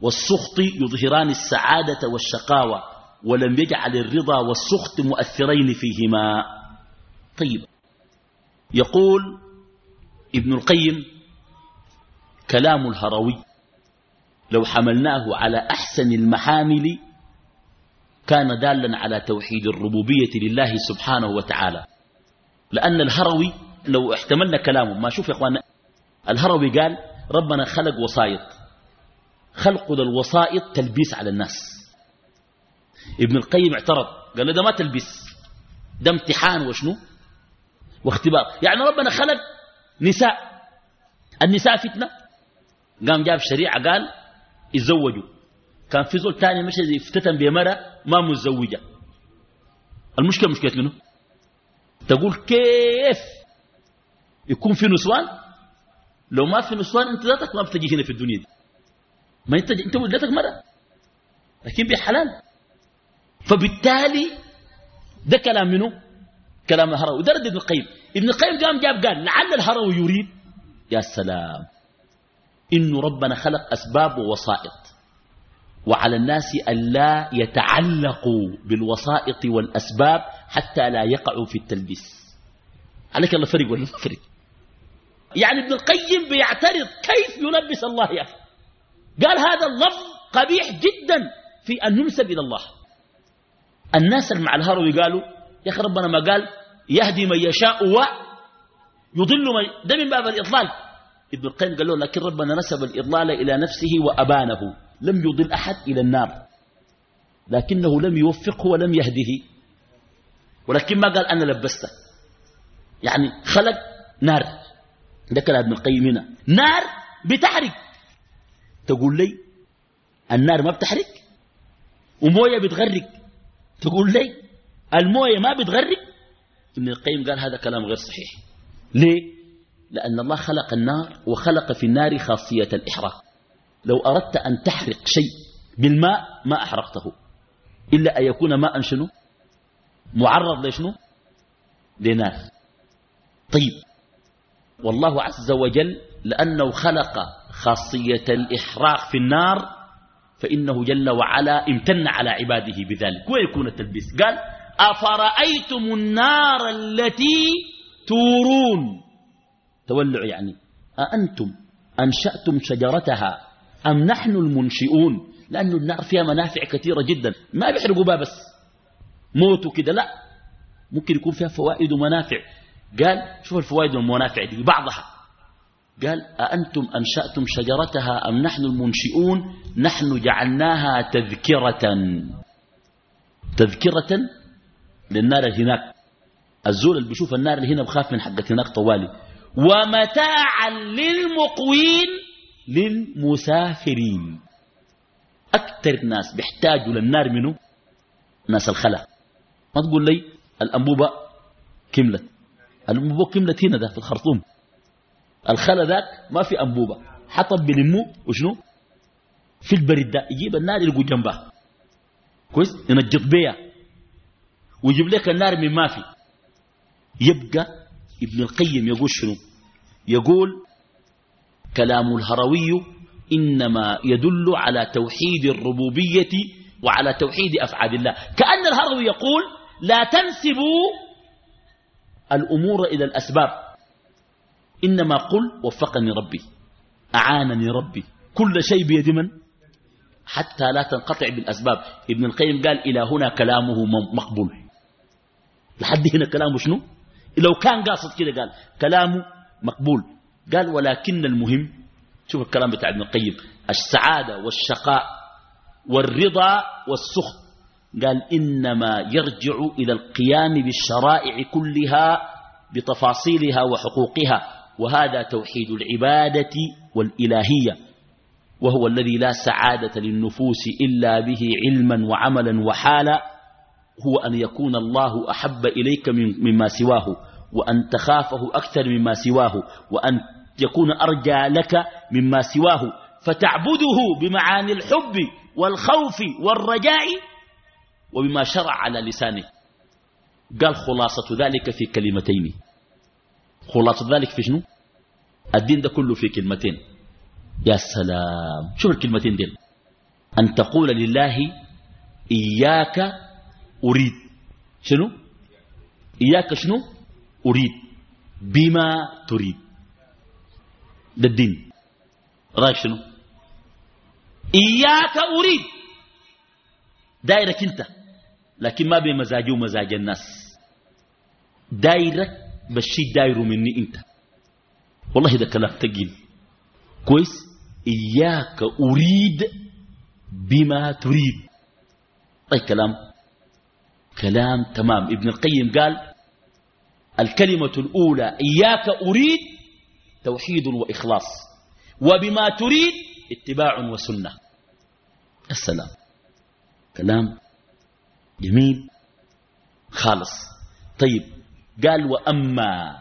والسخط يظهران السعادة والشقاوة ولم يجعل الرضا والسخط مؤثرين فيهما. طيب. يقول ابن القيم كلام الهروي لو حملناه على أحسن المحامل كان دالا على توحيد الربوبية لله سبحانه وتعالى. لأن الهروي لو احتملنا كلامه ما شوف يا اخوانا الهروي قال ربنا خلق وسائط خلق الوسائط تلبيس على الناس. ابن القيم اعترض قال ده ما تلبيس ده امتحان وشنو؟ واختبار. يعني ربنا خلق نساء. النساء فتنة. قام جاب شريعة قال يتزوجوا كان في زول تاني مشى افتتن بمرة ما متزوجة. المشكلة مشكلة منه تقول كيف يكون في نسوان؟ لو ما في نسوان انت ذاتك ما بتجي هنا في الدنيا دي. ما انت انت ولدتك مرة. لكن بحلال فبالتالي ده كلام منه كلام الهروي. ده رد ابن القيم. ابن القيم قام جاب قال لعل الهروي يريد يا سلام إن ربنا خلق أسباب ووسائط. وعلى الناس ألا يتعلقوا بالوسائط والأسباب حتى لا يقعوا في التلبيس. عليك الله فرق ولا فرق يعني ابن القيم بيعترض كيف يلبس الله يا أخي قال هذا اللفظ قبيح جدا في أن ينسب إلى الله. الناس مع الهروي قالوا يا أخي ربنا ما قال يهدي من يشاء ويضل من ده من باب الإضلال. ابن القيم قال له لكن ربنا نسب الإضلال إلى نفسه وأبانه لم يضل أحد إلى النار لكنه لم يوفقه ولم يهده ولكن ما قال أنا لبسته. يعني خلق نار. ده كلام ابن القيم هنا. نار بتحرق. تقول لي النار ما بتحرق؟ وموية بتغرق. تقول لي الموية ما بتغرق؟ ابن القيم قال هذا كلام غير صحيح. ليه؟ لأن الله خلق النار وخلق في النار خاصية الإحراق. لو أردت أن تحرق شيء بالماء ما أحرقته. إلا أن يكون ماء شنو؟ معرض لشنو؟ لنار. طيب. والله عز وجل لأنه خلق خاصية الإحراق في النار فإنه جل وعلا امتن على عباده بذلك. ويكون التلبيس؟ قال أفرأيتم النار التي تورون؟ تولع يعني. أأنتم أنشأتم شجرتها أم نحن المنشئون؟ لأن النار فيها منافع كثيرة جدا. ما بيحرقوا بها بس. موتوا كده لا. ممكن يكون فيها فوائد ومنافع. قال شوف الفوائد والمنافع دي بعضها. قال أأنتم أنشأتم شجرتها أم نحن المنشئون؟ نحن جعلناها تذكرة. تذكرة للنار اللي هناك. الزول اللي بيشوف النار اللي هنا بخاف من حقة هناك طوالي. ومتاعا للمقوين للمسافرين. أكثر ناس بيحتاجوا للنار منه ناس الخلا. ما تقول لي الأنبوبة كملت. الأنبوبة كملت هنا ده في الخرطوم. الخلا ذاك ما في أنبوبة. حطب بلمه وشنو؟ في البرد ده يجيب النار يلقوا جنبها كويس؟ ينجط بيها. ويجيب لك النار من ما في. يبقى ابن القيم يقول شنو؟ يقول كلام الهروي إنما يدل على توحيد الربوبية وعلى توحيد أفعال الله. كأن الهروي يقول لا تنسبوا الأمور إلى الأسباب. إنما قل وفقني ربي أعانني ربي كل شيء بيد من؟ حتى لا تنقطع بالأسباب. ابن القيم قال إلى هنا كلامه مقبول. لحد هنا كلامه شنو؟ لو كان قاصد كده قال كلامه مقبول. قال ولكن المهم شوف الكلام بتاع ابن القيم السعادة والشقاء والرضا والسخط. قال إنما يرجع إلى القيام بالشرائع كلها بتفاصيلها وحقوقها. وهذا توحيد العبادة والإلهية وهو الذي لا سعادة للنفوس إلا به علما وعملا وحالا هو أن يكون الله أحب إليك مما سواه وأن تخافه أكثر مما سواه وأن يكون أرجى لك مما سواه فتعبده بمعاني الحب والخوف والرجاء وبما شرع على لسانه. قال خلاصة ذلك في كلمتين. خلاصة ذلك في شنو؟ الدين ده كله في كلمتين. يا سلام. شوف الكلمتين دين أن تقول لله إياك أريد. شنو؟ إياك شنو؟ أريد. بما تريد. ده الدين. رأيك شنو؟ إياك أريد. دايرك أنت. لكن ما بمزاجي ومزاج الناس. دايرك بالشيء دايره مني أنت. والله ده كلام تقيل كويس؟ إياك أريد بما تريد. أي كلام. كلام تمام. ابن القيم قال الكلمة الأولى إياك أريد توحيد وإخلاص. وبما تريد اتباع وسنة. السلام. كلام جميل. خالص. طيب قال وأما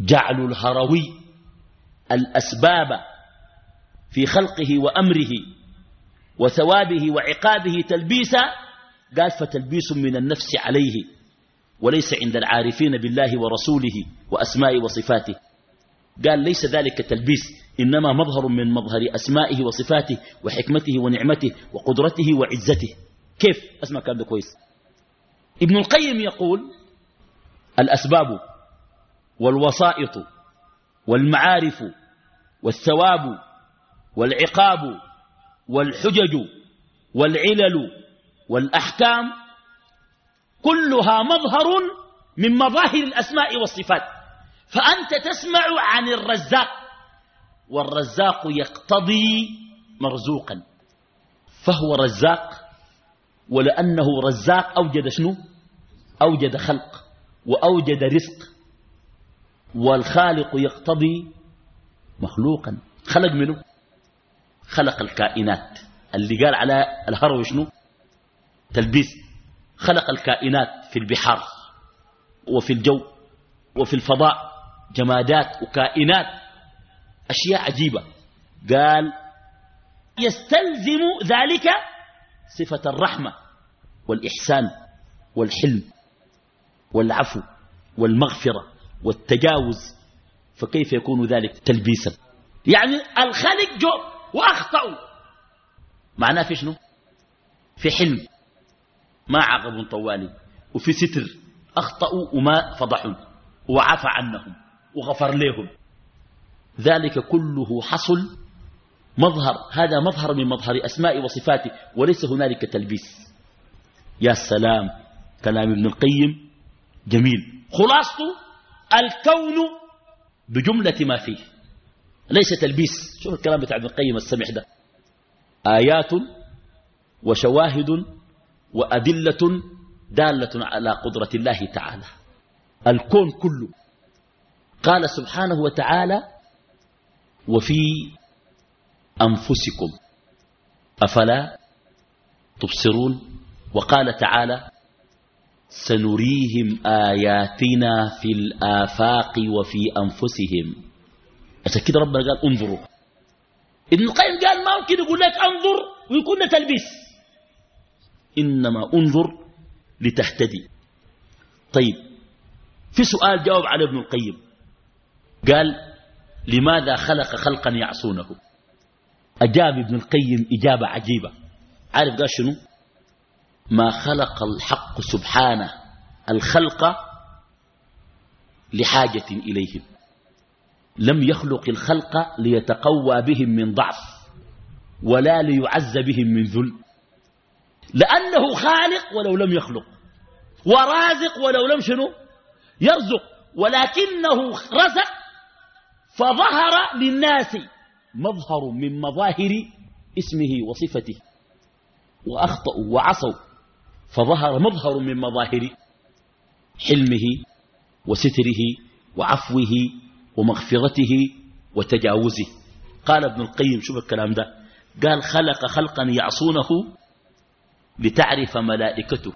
جعل الهروي الأسباب في خلقه وأمره وثوابه وعقابه تلبيسا قال فتلبيس من النفس عليه وليس عند العارفين بالله ورسوله وأسماء وصفاته. قال ليس ذلك تلبيس إنما مظهر من مظهر أسمائه وصفاته وحكمته ونعمته وقدرته وعزته. كيف؟ أسمع كلام كويس. ابن القيم يقول الأسباب والوسائط والمعارف والثواب والعقاب والحجج والعلل والأحكام كلها مظهر من مظاهر الأسماء والصفات. فأنت تسمع عن الرزاق والرزاق يقتضي مرزوقا. فهو رزاق ولأنه رزاق أوجد شنو؟ أوجد خلق. وأوجد رزق والخالق يقتضي مخلوقا. خلق منه خلق الكائنات. اللي قال على الهرو شنو؟ تلبيس. خلق الكائنات في البحار وفي الجو وفي الفضاء. جمادات وكائنات. أشياء عجيبة. قال يستلزم ذلك صفة الرحمة والإحسان والحلم. والعفو والمغفرة والتجاوز فكيف يكون ذلك تلبيسا؟ يعني الخالق جو وأخطأوا معناه في شنو؟ في حلم. ما عقب طوالي وفي ستر. أخطأوا وما فضحوا. وعفى عنهم. وغفر لهم. ذلك كله حصل مظهر. هذا مظهر من مظهر أسماء وصفاته. وليس هنالك تلبيس. يا سلام. كلام ابن القيم. جميل. خلاصته الكون بجملة ما فيه. ليس تلبيس. شوف الكلام بتاع ابن القيم السمح ده. آيات وشواهد وأدلة دالة على قدرة الله تعالى. الكون كله. قال سبحانه وتعالى وفي أنفسكم أفلا تبصرون؟ وقال تعالى سنريهم آياتنا في الآفاق وفي أنفسهم. عشان كده ربنا قال انظروا. ابن القيم قال ما ممكن يقول لك انظر ويكون تلبيس. إنما انظر لتهتدي. طيب في سؤال جاوب على ابن القيم. قال لماذا خلق خلقا يعصونه أجاب ابن القيم إجابة عجيبة. عارف قال شنو؟ ما خلق الحق سبحانه الخلق لحاجة إليهم. لم يخلق الخلق ليتقوى بهم من ضعف ولا ليعز بهم من ذل. لأنه خالق ولو لم يخلق ورازق ولو لم شنو؟ يرزق. ولكنه رزق فظهر للناس مظهر من مظاهر اسمه وصفته. وأخطأوا وعصوا. فظهر مظهر من مظاهر حلمه وستره وعفوه ومغفرته وتجاوزه. قال ابن القيم شوف الكلام ده قال خلق خلقا يعصونه لتعرف ملائكته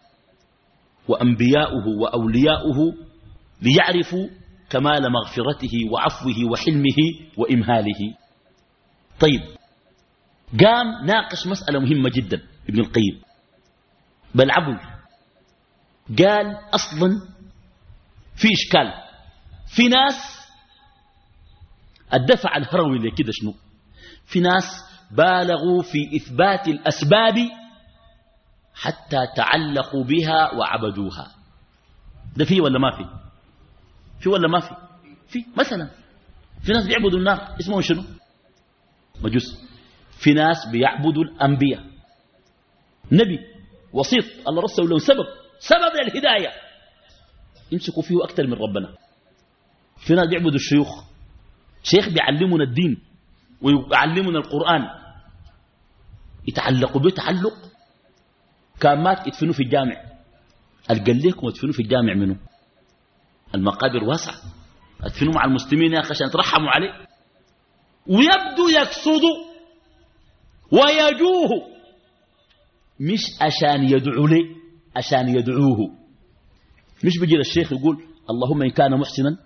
وأنبياؤه وأولياؤه ليعرفوا كمال مغفرته وعفوه وحلمه وإمهاله. طيب قام ناقش مسألة مهمة جدا ابن القيم. بل عبد قال أصلا في إشكال. في ناس الدفع الهروي اللي كده شنو؟ في ناس بالغوا في إثبات الأسباب حتى تعلقوا بها وعبدوها. ده فيه ولا ما فيه في ولا ما في؟ في. مثلا في ناس بيعبدوا النار اسمه شنو؟ مجوس. في ناس بيعبدوا الأنبياء. نبي. وسيط. الله رسله له سبب. سبب الهداية. يمسكوا فيه أكثر من ربنا. في ناس بيعبدوا الشيوخ. شيخ بيعلمنا الدين ويعلمنا القرآن. يتعلقوا به تعلق كان مات يدفنوا في الجامع. قال لكم يدفنوا في الجامع منه المقابر واسعة. ادفنوا مع المسلمين يا أخي عشان ترحموا عليه. ويبدو يقصد ويجوه. مش عشان يدعو لي عشان يدعوه. مش بيجي للشيخ يقول اللهم إن كان محسنا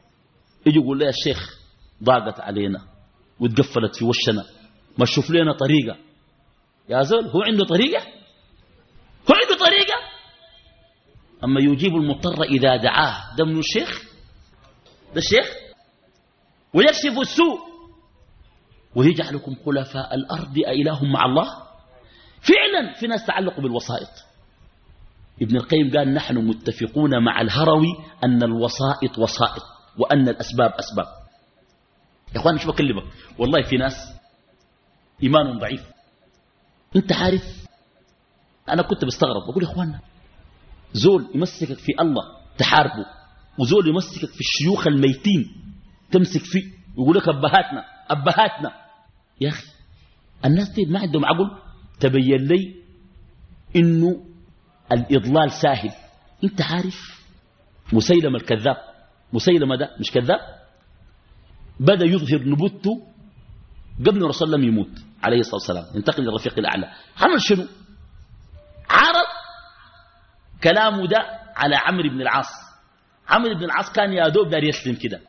يجي يقول لي الشيخ ضاقت علينا وتقفلت في وشنا ما تشوف لنا طريقة. يا زول هو عنده طريقة؟ هو عنده طريقة؟ أما يجيب المضطر إذا دعاه. ده من الشيخ؟ ده الشيخ؟ ويكشف السوء. ويجعلكم خلفاء الأرض أإله مع الله؟ فعلا في ناس تعلقوا بالوسائط. ابن القيم قال نحن متفقون مع الهروي أن الوسائط وسائط وأن الأسباب أسباب. يا اخوان مش بكلمك؟ والله في ناس إيمانهم ضعيف. أنت عارف أنا كنت بستغرب بقول يا اخوانا زول يمسكك في الله تحاربه وزول يمسكك في الشيوخ الميتين تمسك فيه ويقول لك أبهاتنا أبهاتنا. يا أخي الناس دي ما عندهم عقل تبين لي إنه الإضلال ساهل. أنت عارف مسيلمه الكذاب. مسيلمه ده مش كذاب؟ بدأ يظهر نبوته قبل رسول الله يموت عليه الصلاة والسلام. ينتقل للرفيق الأعلى. عمل شنو؟ عرض كلامه ده على عمرو بن العاص. عمرو بن العاص كان يا دوب دار يسلم كده.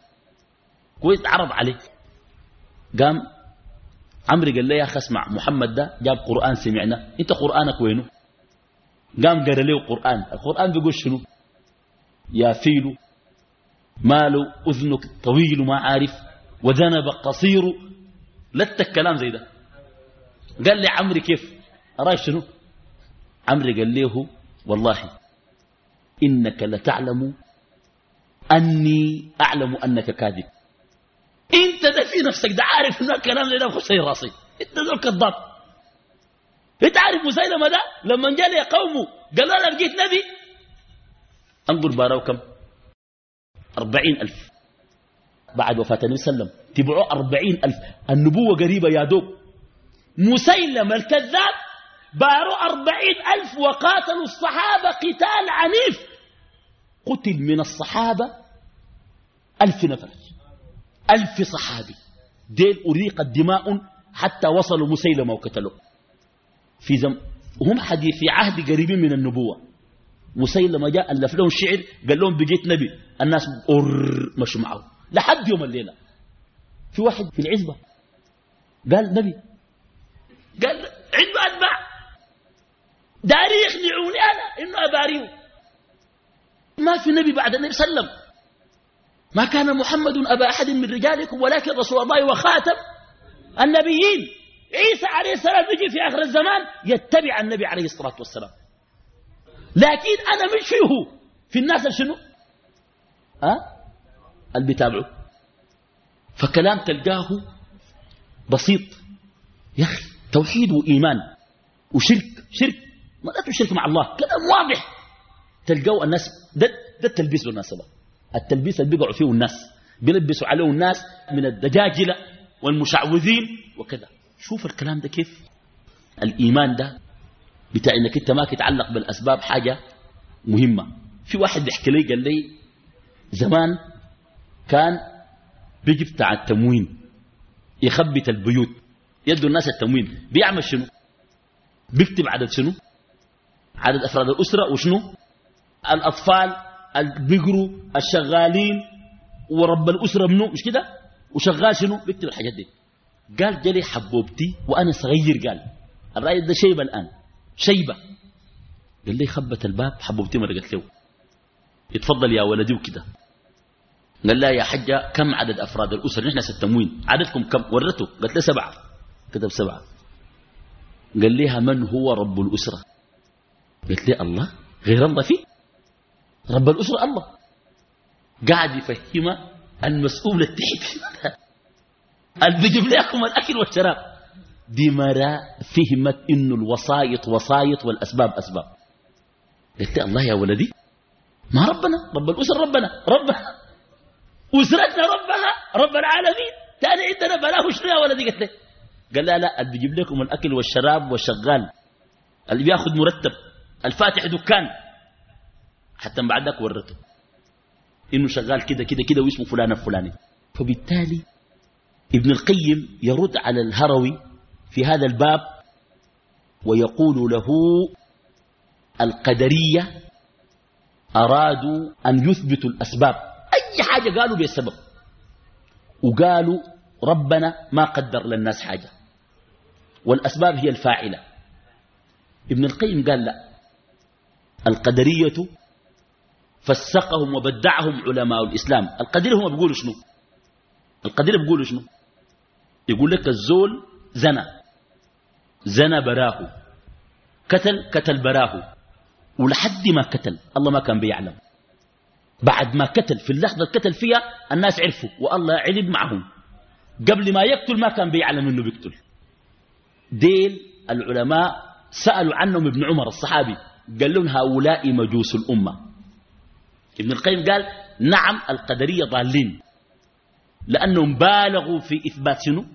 كويس عرض عليه. قام عمرو قال لي يا أخي اسمع محمد ده جاب قرآن سمعنا. أنت قرآنك وينه؟ قام قرأ له قرآن. القرآن بيقول شنو؟ يا فيل ماله أذنك طويل ما عارف وذنب قصير. لت الكلام زي ده. قال لي عمري كيف؟ اراي شنو؟ عمري قال له والله إنك لتعلم أني أعلم أنك كاذب. أنت ده في نفسك ده عارف انه الكلام ده بخش راسي. إنت ذو كذاب انت عارف مسيلمة ده لما جاء لي قومه قال أنا لقيت نبي. أنظر بارو كم؟ أربعين ألف. بعد وفاة النبي صلى الله عليه وسلم. تبعوا أربعين ألف. النبوة قريبة يا دوب. مسيلمة الكذاب باروا أربعين ألف وقاتلوا الصحابة قتال عنيف. قتل من الصحابة ألف نفر. ألف صحابي. ديل أريقت دماء حتى وصلوا مسيلمة وقتلوا في زم هم حديث في عهد قريبين من النبوة. مسيلمة جاء ألف لهم شعر قال لهم بقيت نبي. الناس أر مش معه. لحد يوم الليلة. في واحد في العزبة. قال نبي. قال عنده أتباع. داري يخدعوني أنا. إنه أباريه. ما في نبي بعد النبي صلى الله عليه وسلم. ما كان محمد أبا أحد من رجالكم ولكن رسول الله وخاتم النبيين. عيسى عليه السلام يجي في آخر الزمان يتبع النبي عليه الصلاة والسلام. لكن أنا مش فيه في الناس شنو؟ أه؟ اللي بيتابعوا. فكلام تلقاه بسيط. يا أخي توحيد وإيمان وشرك. شرك ما لا تشرك مع الله. كلام واضح. تلقوا الناس ده, ده التلبيس بالمناسبة التلبيس اللي بيقعوا فيه الناس بيلبسوا عليه الناس من الدجاجلة والمشعوذين وكذا. شوف الكلام ده كيف؟ الإيمان ده بتاع إنك أنت ما تتعلق بالأسباب حاجة مهمة. في واحد بيحكي لي قال لي زمان كان بيجي بتاع التموين يخبط البيوت يدوا الناس التموين. بيعمل شنو؟ بيكتب عدد شنو؟ عدد أفراد الأسرة وشنو؟ الأطفال بيقروا الشغالين ورب الأسرة منه مش كده؟ وشغال شنو؟ بيكتب الحاجات دي. قال جلي حبوبتي وأنا صغير قال. الرأي ده شيبة الآن. شيبة. قال لي خبت الباب حبوبتي مرة قلت له. يتفضل يا ولدي وكده. قال لا يا حجة كم عدد أفراد الأسرة؟ نحن ستموين عددكم كم؟ ورته قلت له سبعة. كتب سبعة. قال لها من هو رب الأسرة؟ قلت لي الله. غير الله فيه؟ رب الأسرة الله. قاعد يفهم المسؤول التحت. اللي بيجيب لكم الأكل والشراب. دي مرة فهمت إنه الوسائط وسائط والأسباب أسباب. قلت الله يا ولدي ما ربنا رب الأسر ربنا ربنا أسرتنا ربها رب العالمين. تاني عندنا بلاه شنو يا ولدي؟ قلت له. قال لا لا اللي بيجيب لكم الأكل والشراب والشغال اللي بياخذ مرتب الفاتح دكان. حتى بعد ذاك ورته إنه شغال كده كده كده واسمه فلان الفلاني. فبالتالي ابن القيم يرد على الهروي في هذا الباب ويقول له القدرية أرادوا أن يثبتوا الأسباب. أي حاجة قالوا بالسبب وقالوا ربنا ما قدر للناس حاجة. والأسباب هي الفاعلة. ابن القيم قال لا. القدرية فسقهم وبدعهم علماء الإسلام. القدرية هم بيقولوا شنو؟ القدرية بيقولوا شنو؟ يقول لك الزول زنى. زنى براه قتل قتل براه ولحد ما قتل الله ما كان بيعلم. بعد ما قتل في اللحظة القتل فيها الناس عرفوا والله علم معهم. قبل ما يقتل ما كان بيعلم إنه بيقتل. ديل العلماء سألوا عنهم ابن عمر الصحابي. قال لهم هؤلاء مجوس الأمة. ابن القيم قال نعم القدرية ضالين لأنهم بالغوا في إثبات شنو؟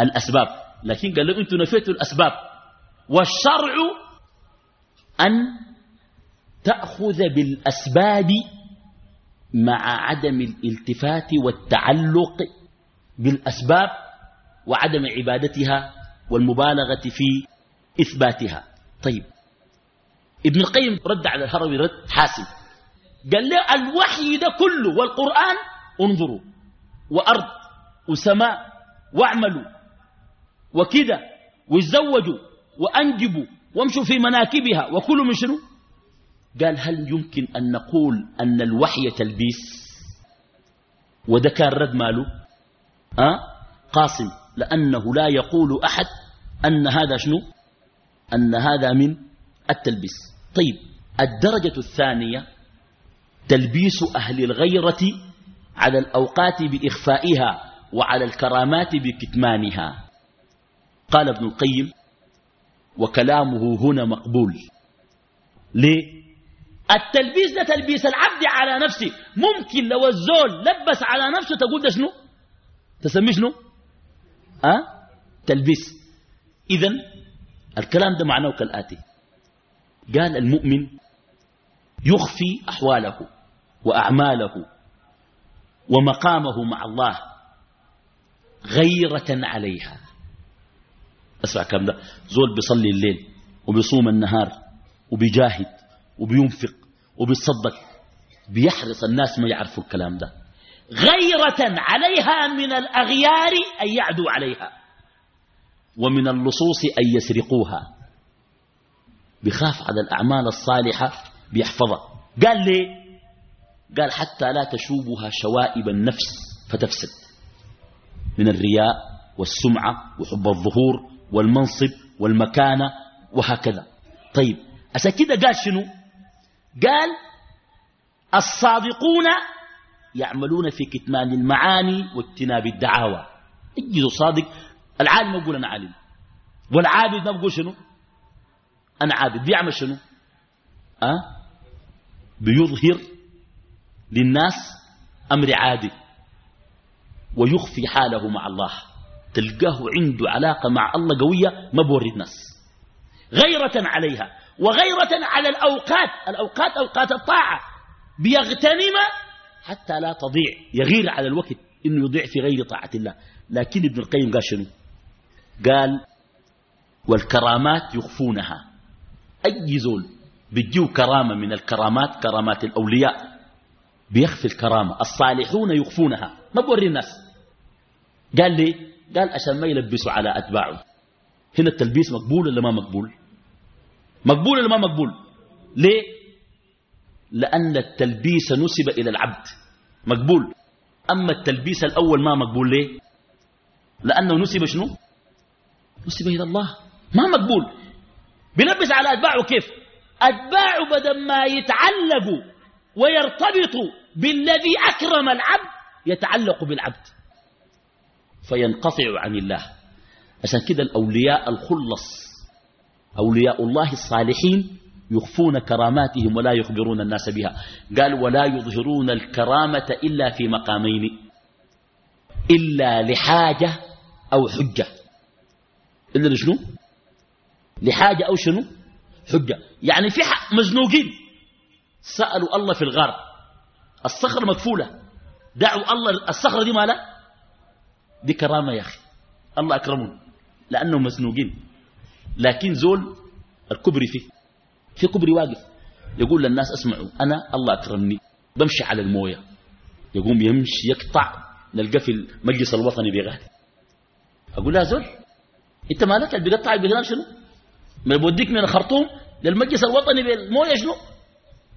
الأسباب. لكن قال لهم أنتم نفيتوا الأسباب. والشرع أن تأخذ بالأسباب مع عدم الالتفات والتعلق بالأسباب وعدم عبادتها والمبالغة في إثباتها. طيب. ابن القيم رد على الهروي رد حاسم. قال له الوحي ده كله والقرآن انظروا وأرض وسماء واعملوا وكذا وتزوجوا وأنجبوا وامشوا في مناكبها وكلوا من شنو؟ قال هل يمكن أن نقول أن الوحي تلبيس؟ وده كان رد ماله؟ أه؟ قاسم لأنه لا يقول أحد أن هذا شنو؟ أن هذا من التلبيس. طيب الدرجة الثانية تلبيس أهل الغيرة على الأوقات بإخفائها وعلى الكرامات بكتمانها. قال ابن القيم وكلامه هنا مقبول. ليه؟ التلبيس ده تلبيس العبد على نفسه. ممكن لو الزول لبس على نفسه تقول ده شنو؟ تسميه شنو؟ أه؟ تلبيس. إذن الكلام ده معناه كالآتي. قال المؤمن يخفي أحواله وأعماله ومقامه مع الله غيرة عليها. أسمع كم ده. زول بيصلي الليل وبيصوم النهار وبيجاهد وبينفق وبيتصدق بيحرص الناس ما يعرفوا الكلام ده. غيرة عليها من الأغيار أن يعدوا عليها ومن اللصوص أن يسرقوها. بخاف على الأعمال الصالحة بيحفظها. قال ليه قال حتى لا تشوبها شوائب النفس فتفسد من الرياء والسمعة وحب الظهور والمنصب والمكانة وهكذا. طيب أسا كده قال شنو؟ قال الصادقون يعملون في كتمان المعاني واجتناب الدعاوى. اجد صادق العالم يقول أنا عالم. والعابد ما بقول شنو؟ أنا عابد. بيعمل شنو؟ أه؟ بيظهر للناس أمر عادي ويخفي حاله مع الله. تلقاه عنده علاقة مع الله قوية ما بوري الناس غيرة عليها وغيرة على الأوقات الأوقات أوقات الطاعة. بيغتنم حتى لا تضيع يغير على الوقت إنه يضيع في غير طاعة الله. لكن ابن القيم قال شنو؟ قال والكرامات يخفونها. أي زول بتجيو كرامة من الكرامات كرامات الأولياء. بيخفي الكرامة. الصالحون يخفونها. ما بوري الناس. قال لي قال عشان ما يلبسوا على أتباعه. هنا التلبيس مقبول ولا ما مقبول؟ مقبول ولا ما مقبول؟ ليه؟ لأن التلبيس نسب إلى العبد. مقبول. أما التلبيس الأول ما مقبول ليه؟ لأنه نسب شنو؟ نسب إلى الله. ما مقبول. بيلبس على أتباعه كيف؟ أتباعه بدل ما يتعلقوا ويرتبطوا بالذي أكرم العبد يتعلق بالعبد. فينقطع عن الله. عشان كده الأولياء الخلص أولياء الله الصالحين يخفون كراماتهم ولا يخبرون الناس بها. قال ولا يظهرون الكرامة إلا في مقامين إلا لحاجة أو حجة. إلا لشنو لحاجة أو شنو؟ حجة. يعني في مزنوقين. سألوا الله في الغار. الصخرة مكفولة. دعوا الله الصخرة دي مالا؟ دي كرامة يا أخي. الله أكرمون. لأنهم مزنوقين. لكن زول الكبري فيه. في كبري واقف. يقول للناس اسمعوا. أنا الله أكرمني. بمشي على الموية. يقوم يمشي يقطع نلقى في المجلس الوطني بيغادي أقول لها زول أنت مالك؟ اللي بيقطع بيقول شنو؟ ما بوديك من الخرطوم للمجلس الوطني بالمويه شنو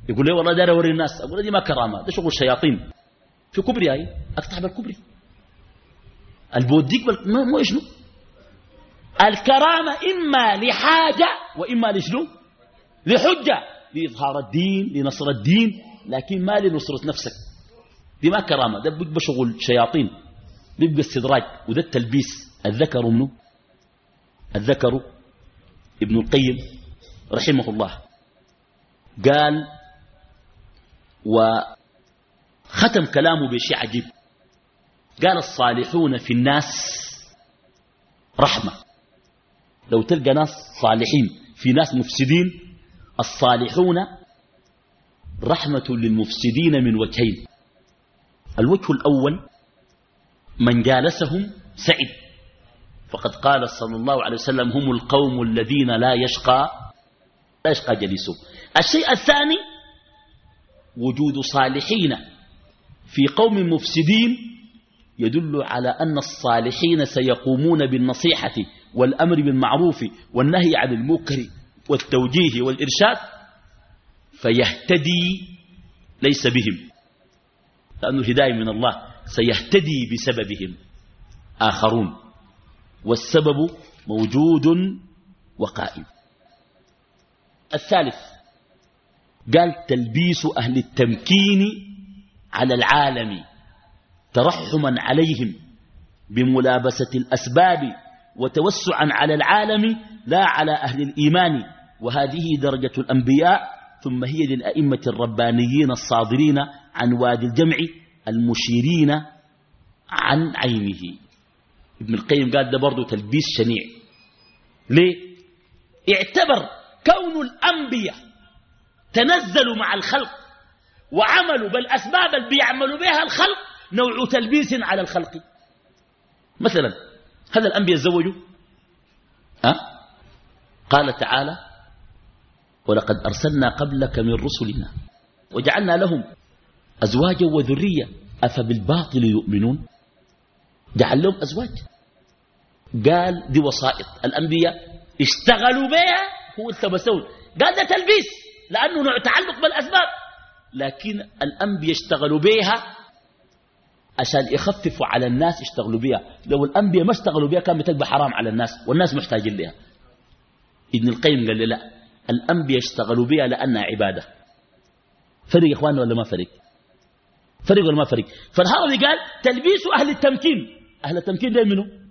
يقول لي والله داير أوري الناس. أقول دي ما كرامة ده شغل الشياطين. في كبري هاي؟ اقطع بالكبري البوديك بالمويه شنو الكرامة إما لحاجة وإما لشنو؟ لحجة. لإظهار الدين لنصر الدين لكن ما لنصرة نفسك. دي ما كرامة ده بشغل شياطين. بيبقى استدراج وده التلبيس. الذكر منه الذكر ابن القيم رحمه الله. قال وختم كلامه بشيء عجيب. قال الصالحون في الناس رحمة. لو تلقى ناس صالحين في ناس مفسدين الصالحون رحمة للمفسدين من وجهين. الوجه الأول من جالسهم سعد فقد قال صلى الله عليه وسلم هم القوم الذين لا يشقى لا يشقى جليسهم. الشيء الثاني وجود صالحين. في قوم مفسدين يدل على أن الصالحين سيقومون بالنصيحة والأمر بالمعروف والنهي عن المنكر والتوجيه والإرشاد فيهتدي ليس بهم. لأنه الهداية من الله سيهتدي بسببهم. آخرون. والسبب موجود وقائم. الثالث قال تلبيس أهل التمكين على العالم ترحما عليهم بملابسة الأسباب وتوسعا على العالم لا على أهل الإيمان. وهذه درجة الأنبياء ثم هي للأئمة الربانيين الصادرين عن وادي الجمع المشيرين عن عينه. ابن القيم قال ده برضه تلبيس شنيع. ليه؟ اعتبر كون الأنبياء تنزلوا مع الخلق وعملوا بالأسباب اللي بيعملوا بها الخلق نوع تلبيس على الخلق. مثلا هذا الأنبياء تزوجوا؟ أه؟ قال تعالى ولقد أرسلنا قبلك من رسلنا وجعلنا لهم أزواجا وذرية. أفبالباطل يؤمنون؟ جعل لهم أزواج. قال دي وسائط. الأنبياء اشتغلوا بها هو التبسون قال ده تلبيس لأنه تعلق بالأسباب. لكن الأنبياء اشتغلوا بها عشان يخففوا على الناس يشتغلوا بها. لو الأنبياء ما اشتغلوا بها كان بتبقى حرام على الناس والناس محتاجين لها. ابن القيم قال لي لا الأنبياء اشتغلوا بها لأنها عبادة. فرق يا إخواننا ولا ما فرق؟ فرق ولا ما فرق؟ فالهروي قال تلبيس أهل التمكين. أهل التمكين ده منه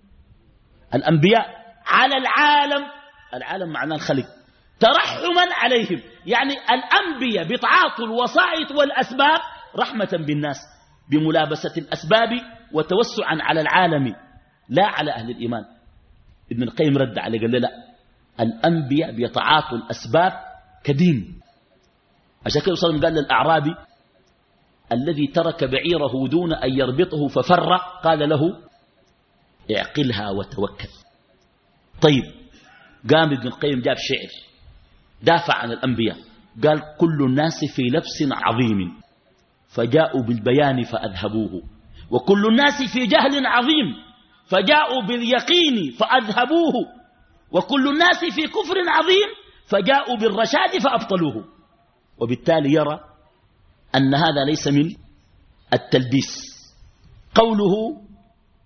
الأنبياء على العالم العالم معناه الخلق ترحما عليهم يعني الأنبياء بتعاطوا الوسائط والأسباب رحمة بالناس بملابسة الأسباب وتوسعا على العالم لا على أهل الإيمان. ابن القيم رد عليه قال لا الأنبياء بيتعاطوا الأسباب كدين. عشان كده وصل قال للأعرابي الذي ترك بعيره دون أن يربطه ففر قال له اعقلها وتوكل. طيب قام ابن القيم جاب شعر دافع عن الأنبياء قال كل الناس في لبس عظيم. فجاءوا بالبيان فأذهبوه وكل الناس في جهل عظيم فجاءوا باليقين فأذهبوه وكل الناس في كفر عظيم فجاءوا بالرشاد فأبطلوه. وبالتالي يرى أن هذا ليس من التلبيس. قوله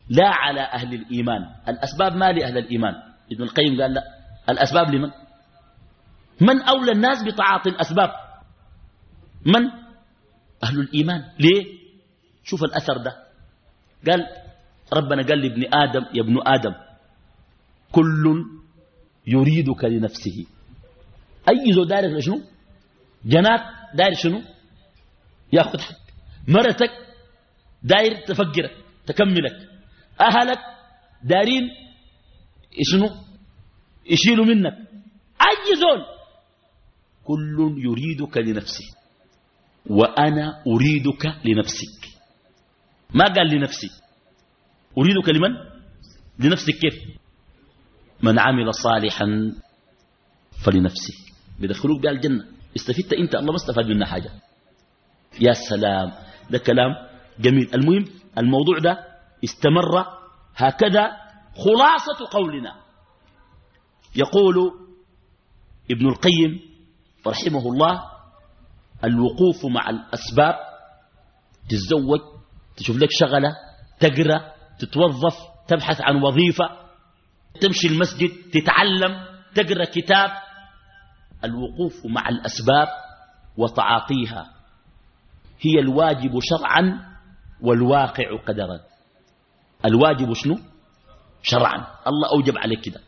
لا على أهل الإيمان. الأسباب ما لأهل الإيمان؟ ابن القيم قال لا. الأسباب لمن؟ من أولى الناس بتعاطي الأسباب؟ من؟ أهل الإيمان. ليه؟ شوف الأثر ده. قال ربنا قال لابن آدم يا ابن آدم كل يريدك لنفسه. أي زو دارك لشنو؟ جنات داير شنو؟ يأخذ حق مرتك داير تفقرك تكملك. أهلك دارين شنو؟ يشيلوا منك. أي زول. كل يريدك لنفسه وأنا أريدك لنفسك. ما قال لنفسي؟ أريدك لمن؟ لنفسك كيف؟ من عمل صالحا فلنفسه. بدخلوك بها الجنة. استفدت أنت؟ الله ما استفاد منا حاجة. يا سلام. ده كلام جميل. المهم الموضوع ده استمر هكذا خلاصة قولنا. يقول ابن القيم رحمه الله الوقوف مع الأسباب تتزوج تشوف لك شغلة تقرأ تتوظف تبحث عن وظيفة تمشي المسجد تتعلم تقرأ كتاب. الوقوف مع الأسباب وتعاطيها هي الواجب شرعا والواقع قدرا. الواجب شنو؟ شرعا. الله أوجب عليك كده.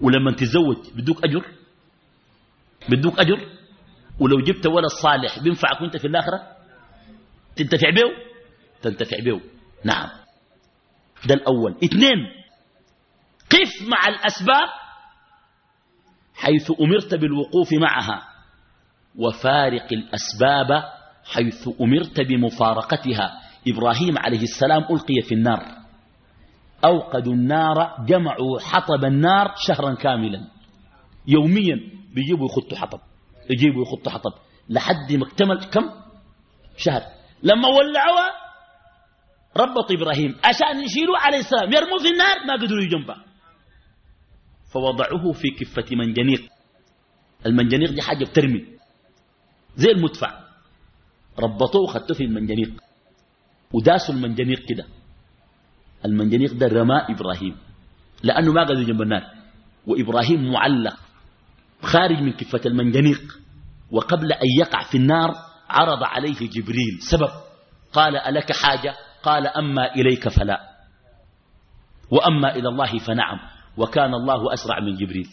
ولما تزوج بدوك أجر؟ بدوك أجر؟ ولو جبت ولد صالح بينفعك وأنت في الآخرة؟ تنتفع به تنتفع به نعم. ده الأول. اثنين قف مع الأسباب حيث أمرت بالوقوف معها وفارق الأسباب حيث أمرت بمفارقتها. إبراهيم عليه السلام ألقي في النار. أوقدوا النار جمعوا حطب النار شهرا كاملا. يوميا بيجيبوا يخطوا حطب. يجيبوا يخطوا حطب. لحد ما اكتمل كم؟ شهر. لما ولعوها ربط إبراهيم. عشان يشيلوا عليه السلام. يرموا في النار ما قدروا يجنبه فوضعوه في كفة منجنيق. المنجنيق دي حاجة بترمي. زي المدفع. ربطوه وخدته في المنجنيق. وداسوا المنجنيق كده. المنجنيق ده رماء إبراهيم. لأنه ما قدر جنب النار وإبراهيم معلق. خارج من كفة المنجنيق وقبل أن يقع في النار عرض عليه جبريل. سبب. قال ألك حاجة؟ قال أما إليك فلا. وأما إلى الله فنعم. وكان الله أسرع من جبريل.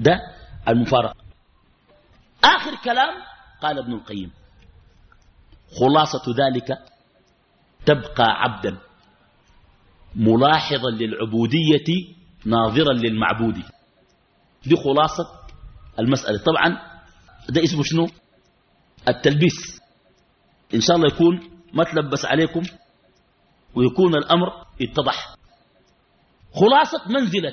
ده المفارقة. آخر كلام قال ابن القيم. خلاصة ذلك تبقى عبدا ملاحظا للعبودية ناظرا للمعبود. دي خلاصة المسألة. طبعا ده اسمه شنو؟ التلبيس. إن شاء الله يكون ما تلبس عليكم ويكون الأمر اتضح. خلاصة منزلة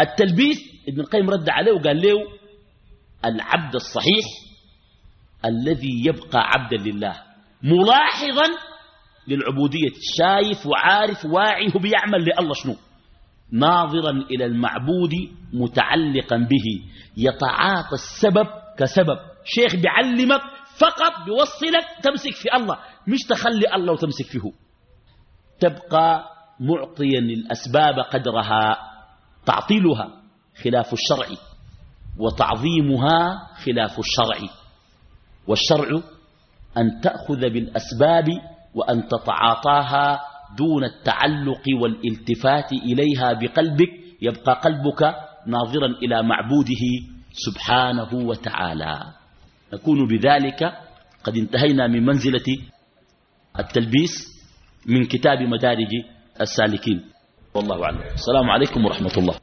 التلبيس ابن القيم رد عليه وقال له العبد الصحيح الذي يبقى عبدا لله. ملاحظا للعبودية شايف وعارف واعي هو بيعمل لله شنو؟ ناظرا إلى المعبود متعلقا به يتعاطى السبب كسبب. شيخ بيعلمك فقط بيوصلك تمسك في الله. مش تخلي الله وتمسك فيه. تبقى معطيا للأسباب قدرها تعطيلها خلاف الشرع وتعظيمها خلاف الشرع. والشرع أن تأخذ بالأسباب وأن تتعاطاها دون التعلق والالتفات إليها بقلبك يبقى قلبك ناظرا إلى معبوده سبحانه وتعالى. نكون بذلك قد انتهينا من منزلة التلبيس من كتاب مدارج السالكين. والله أعلم. السلام عليكم ورحمة الله.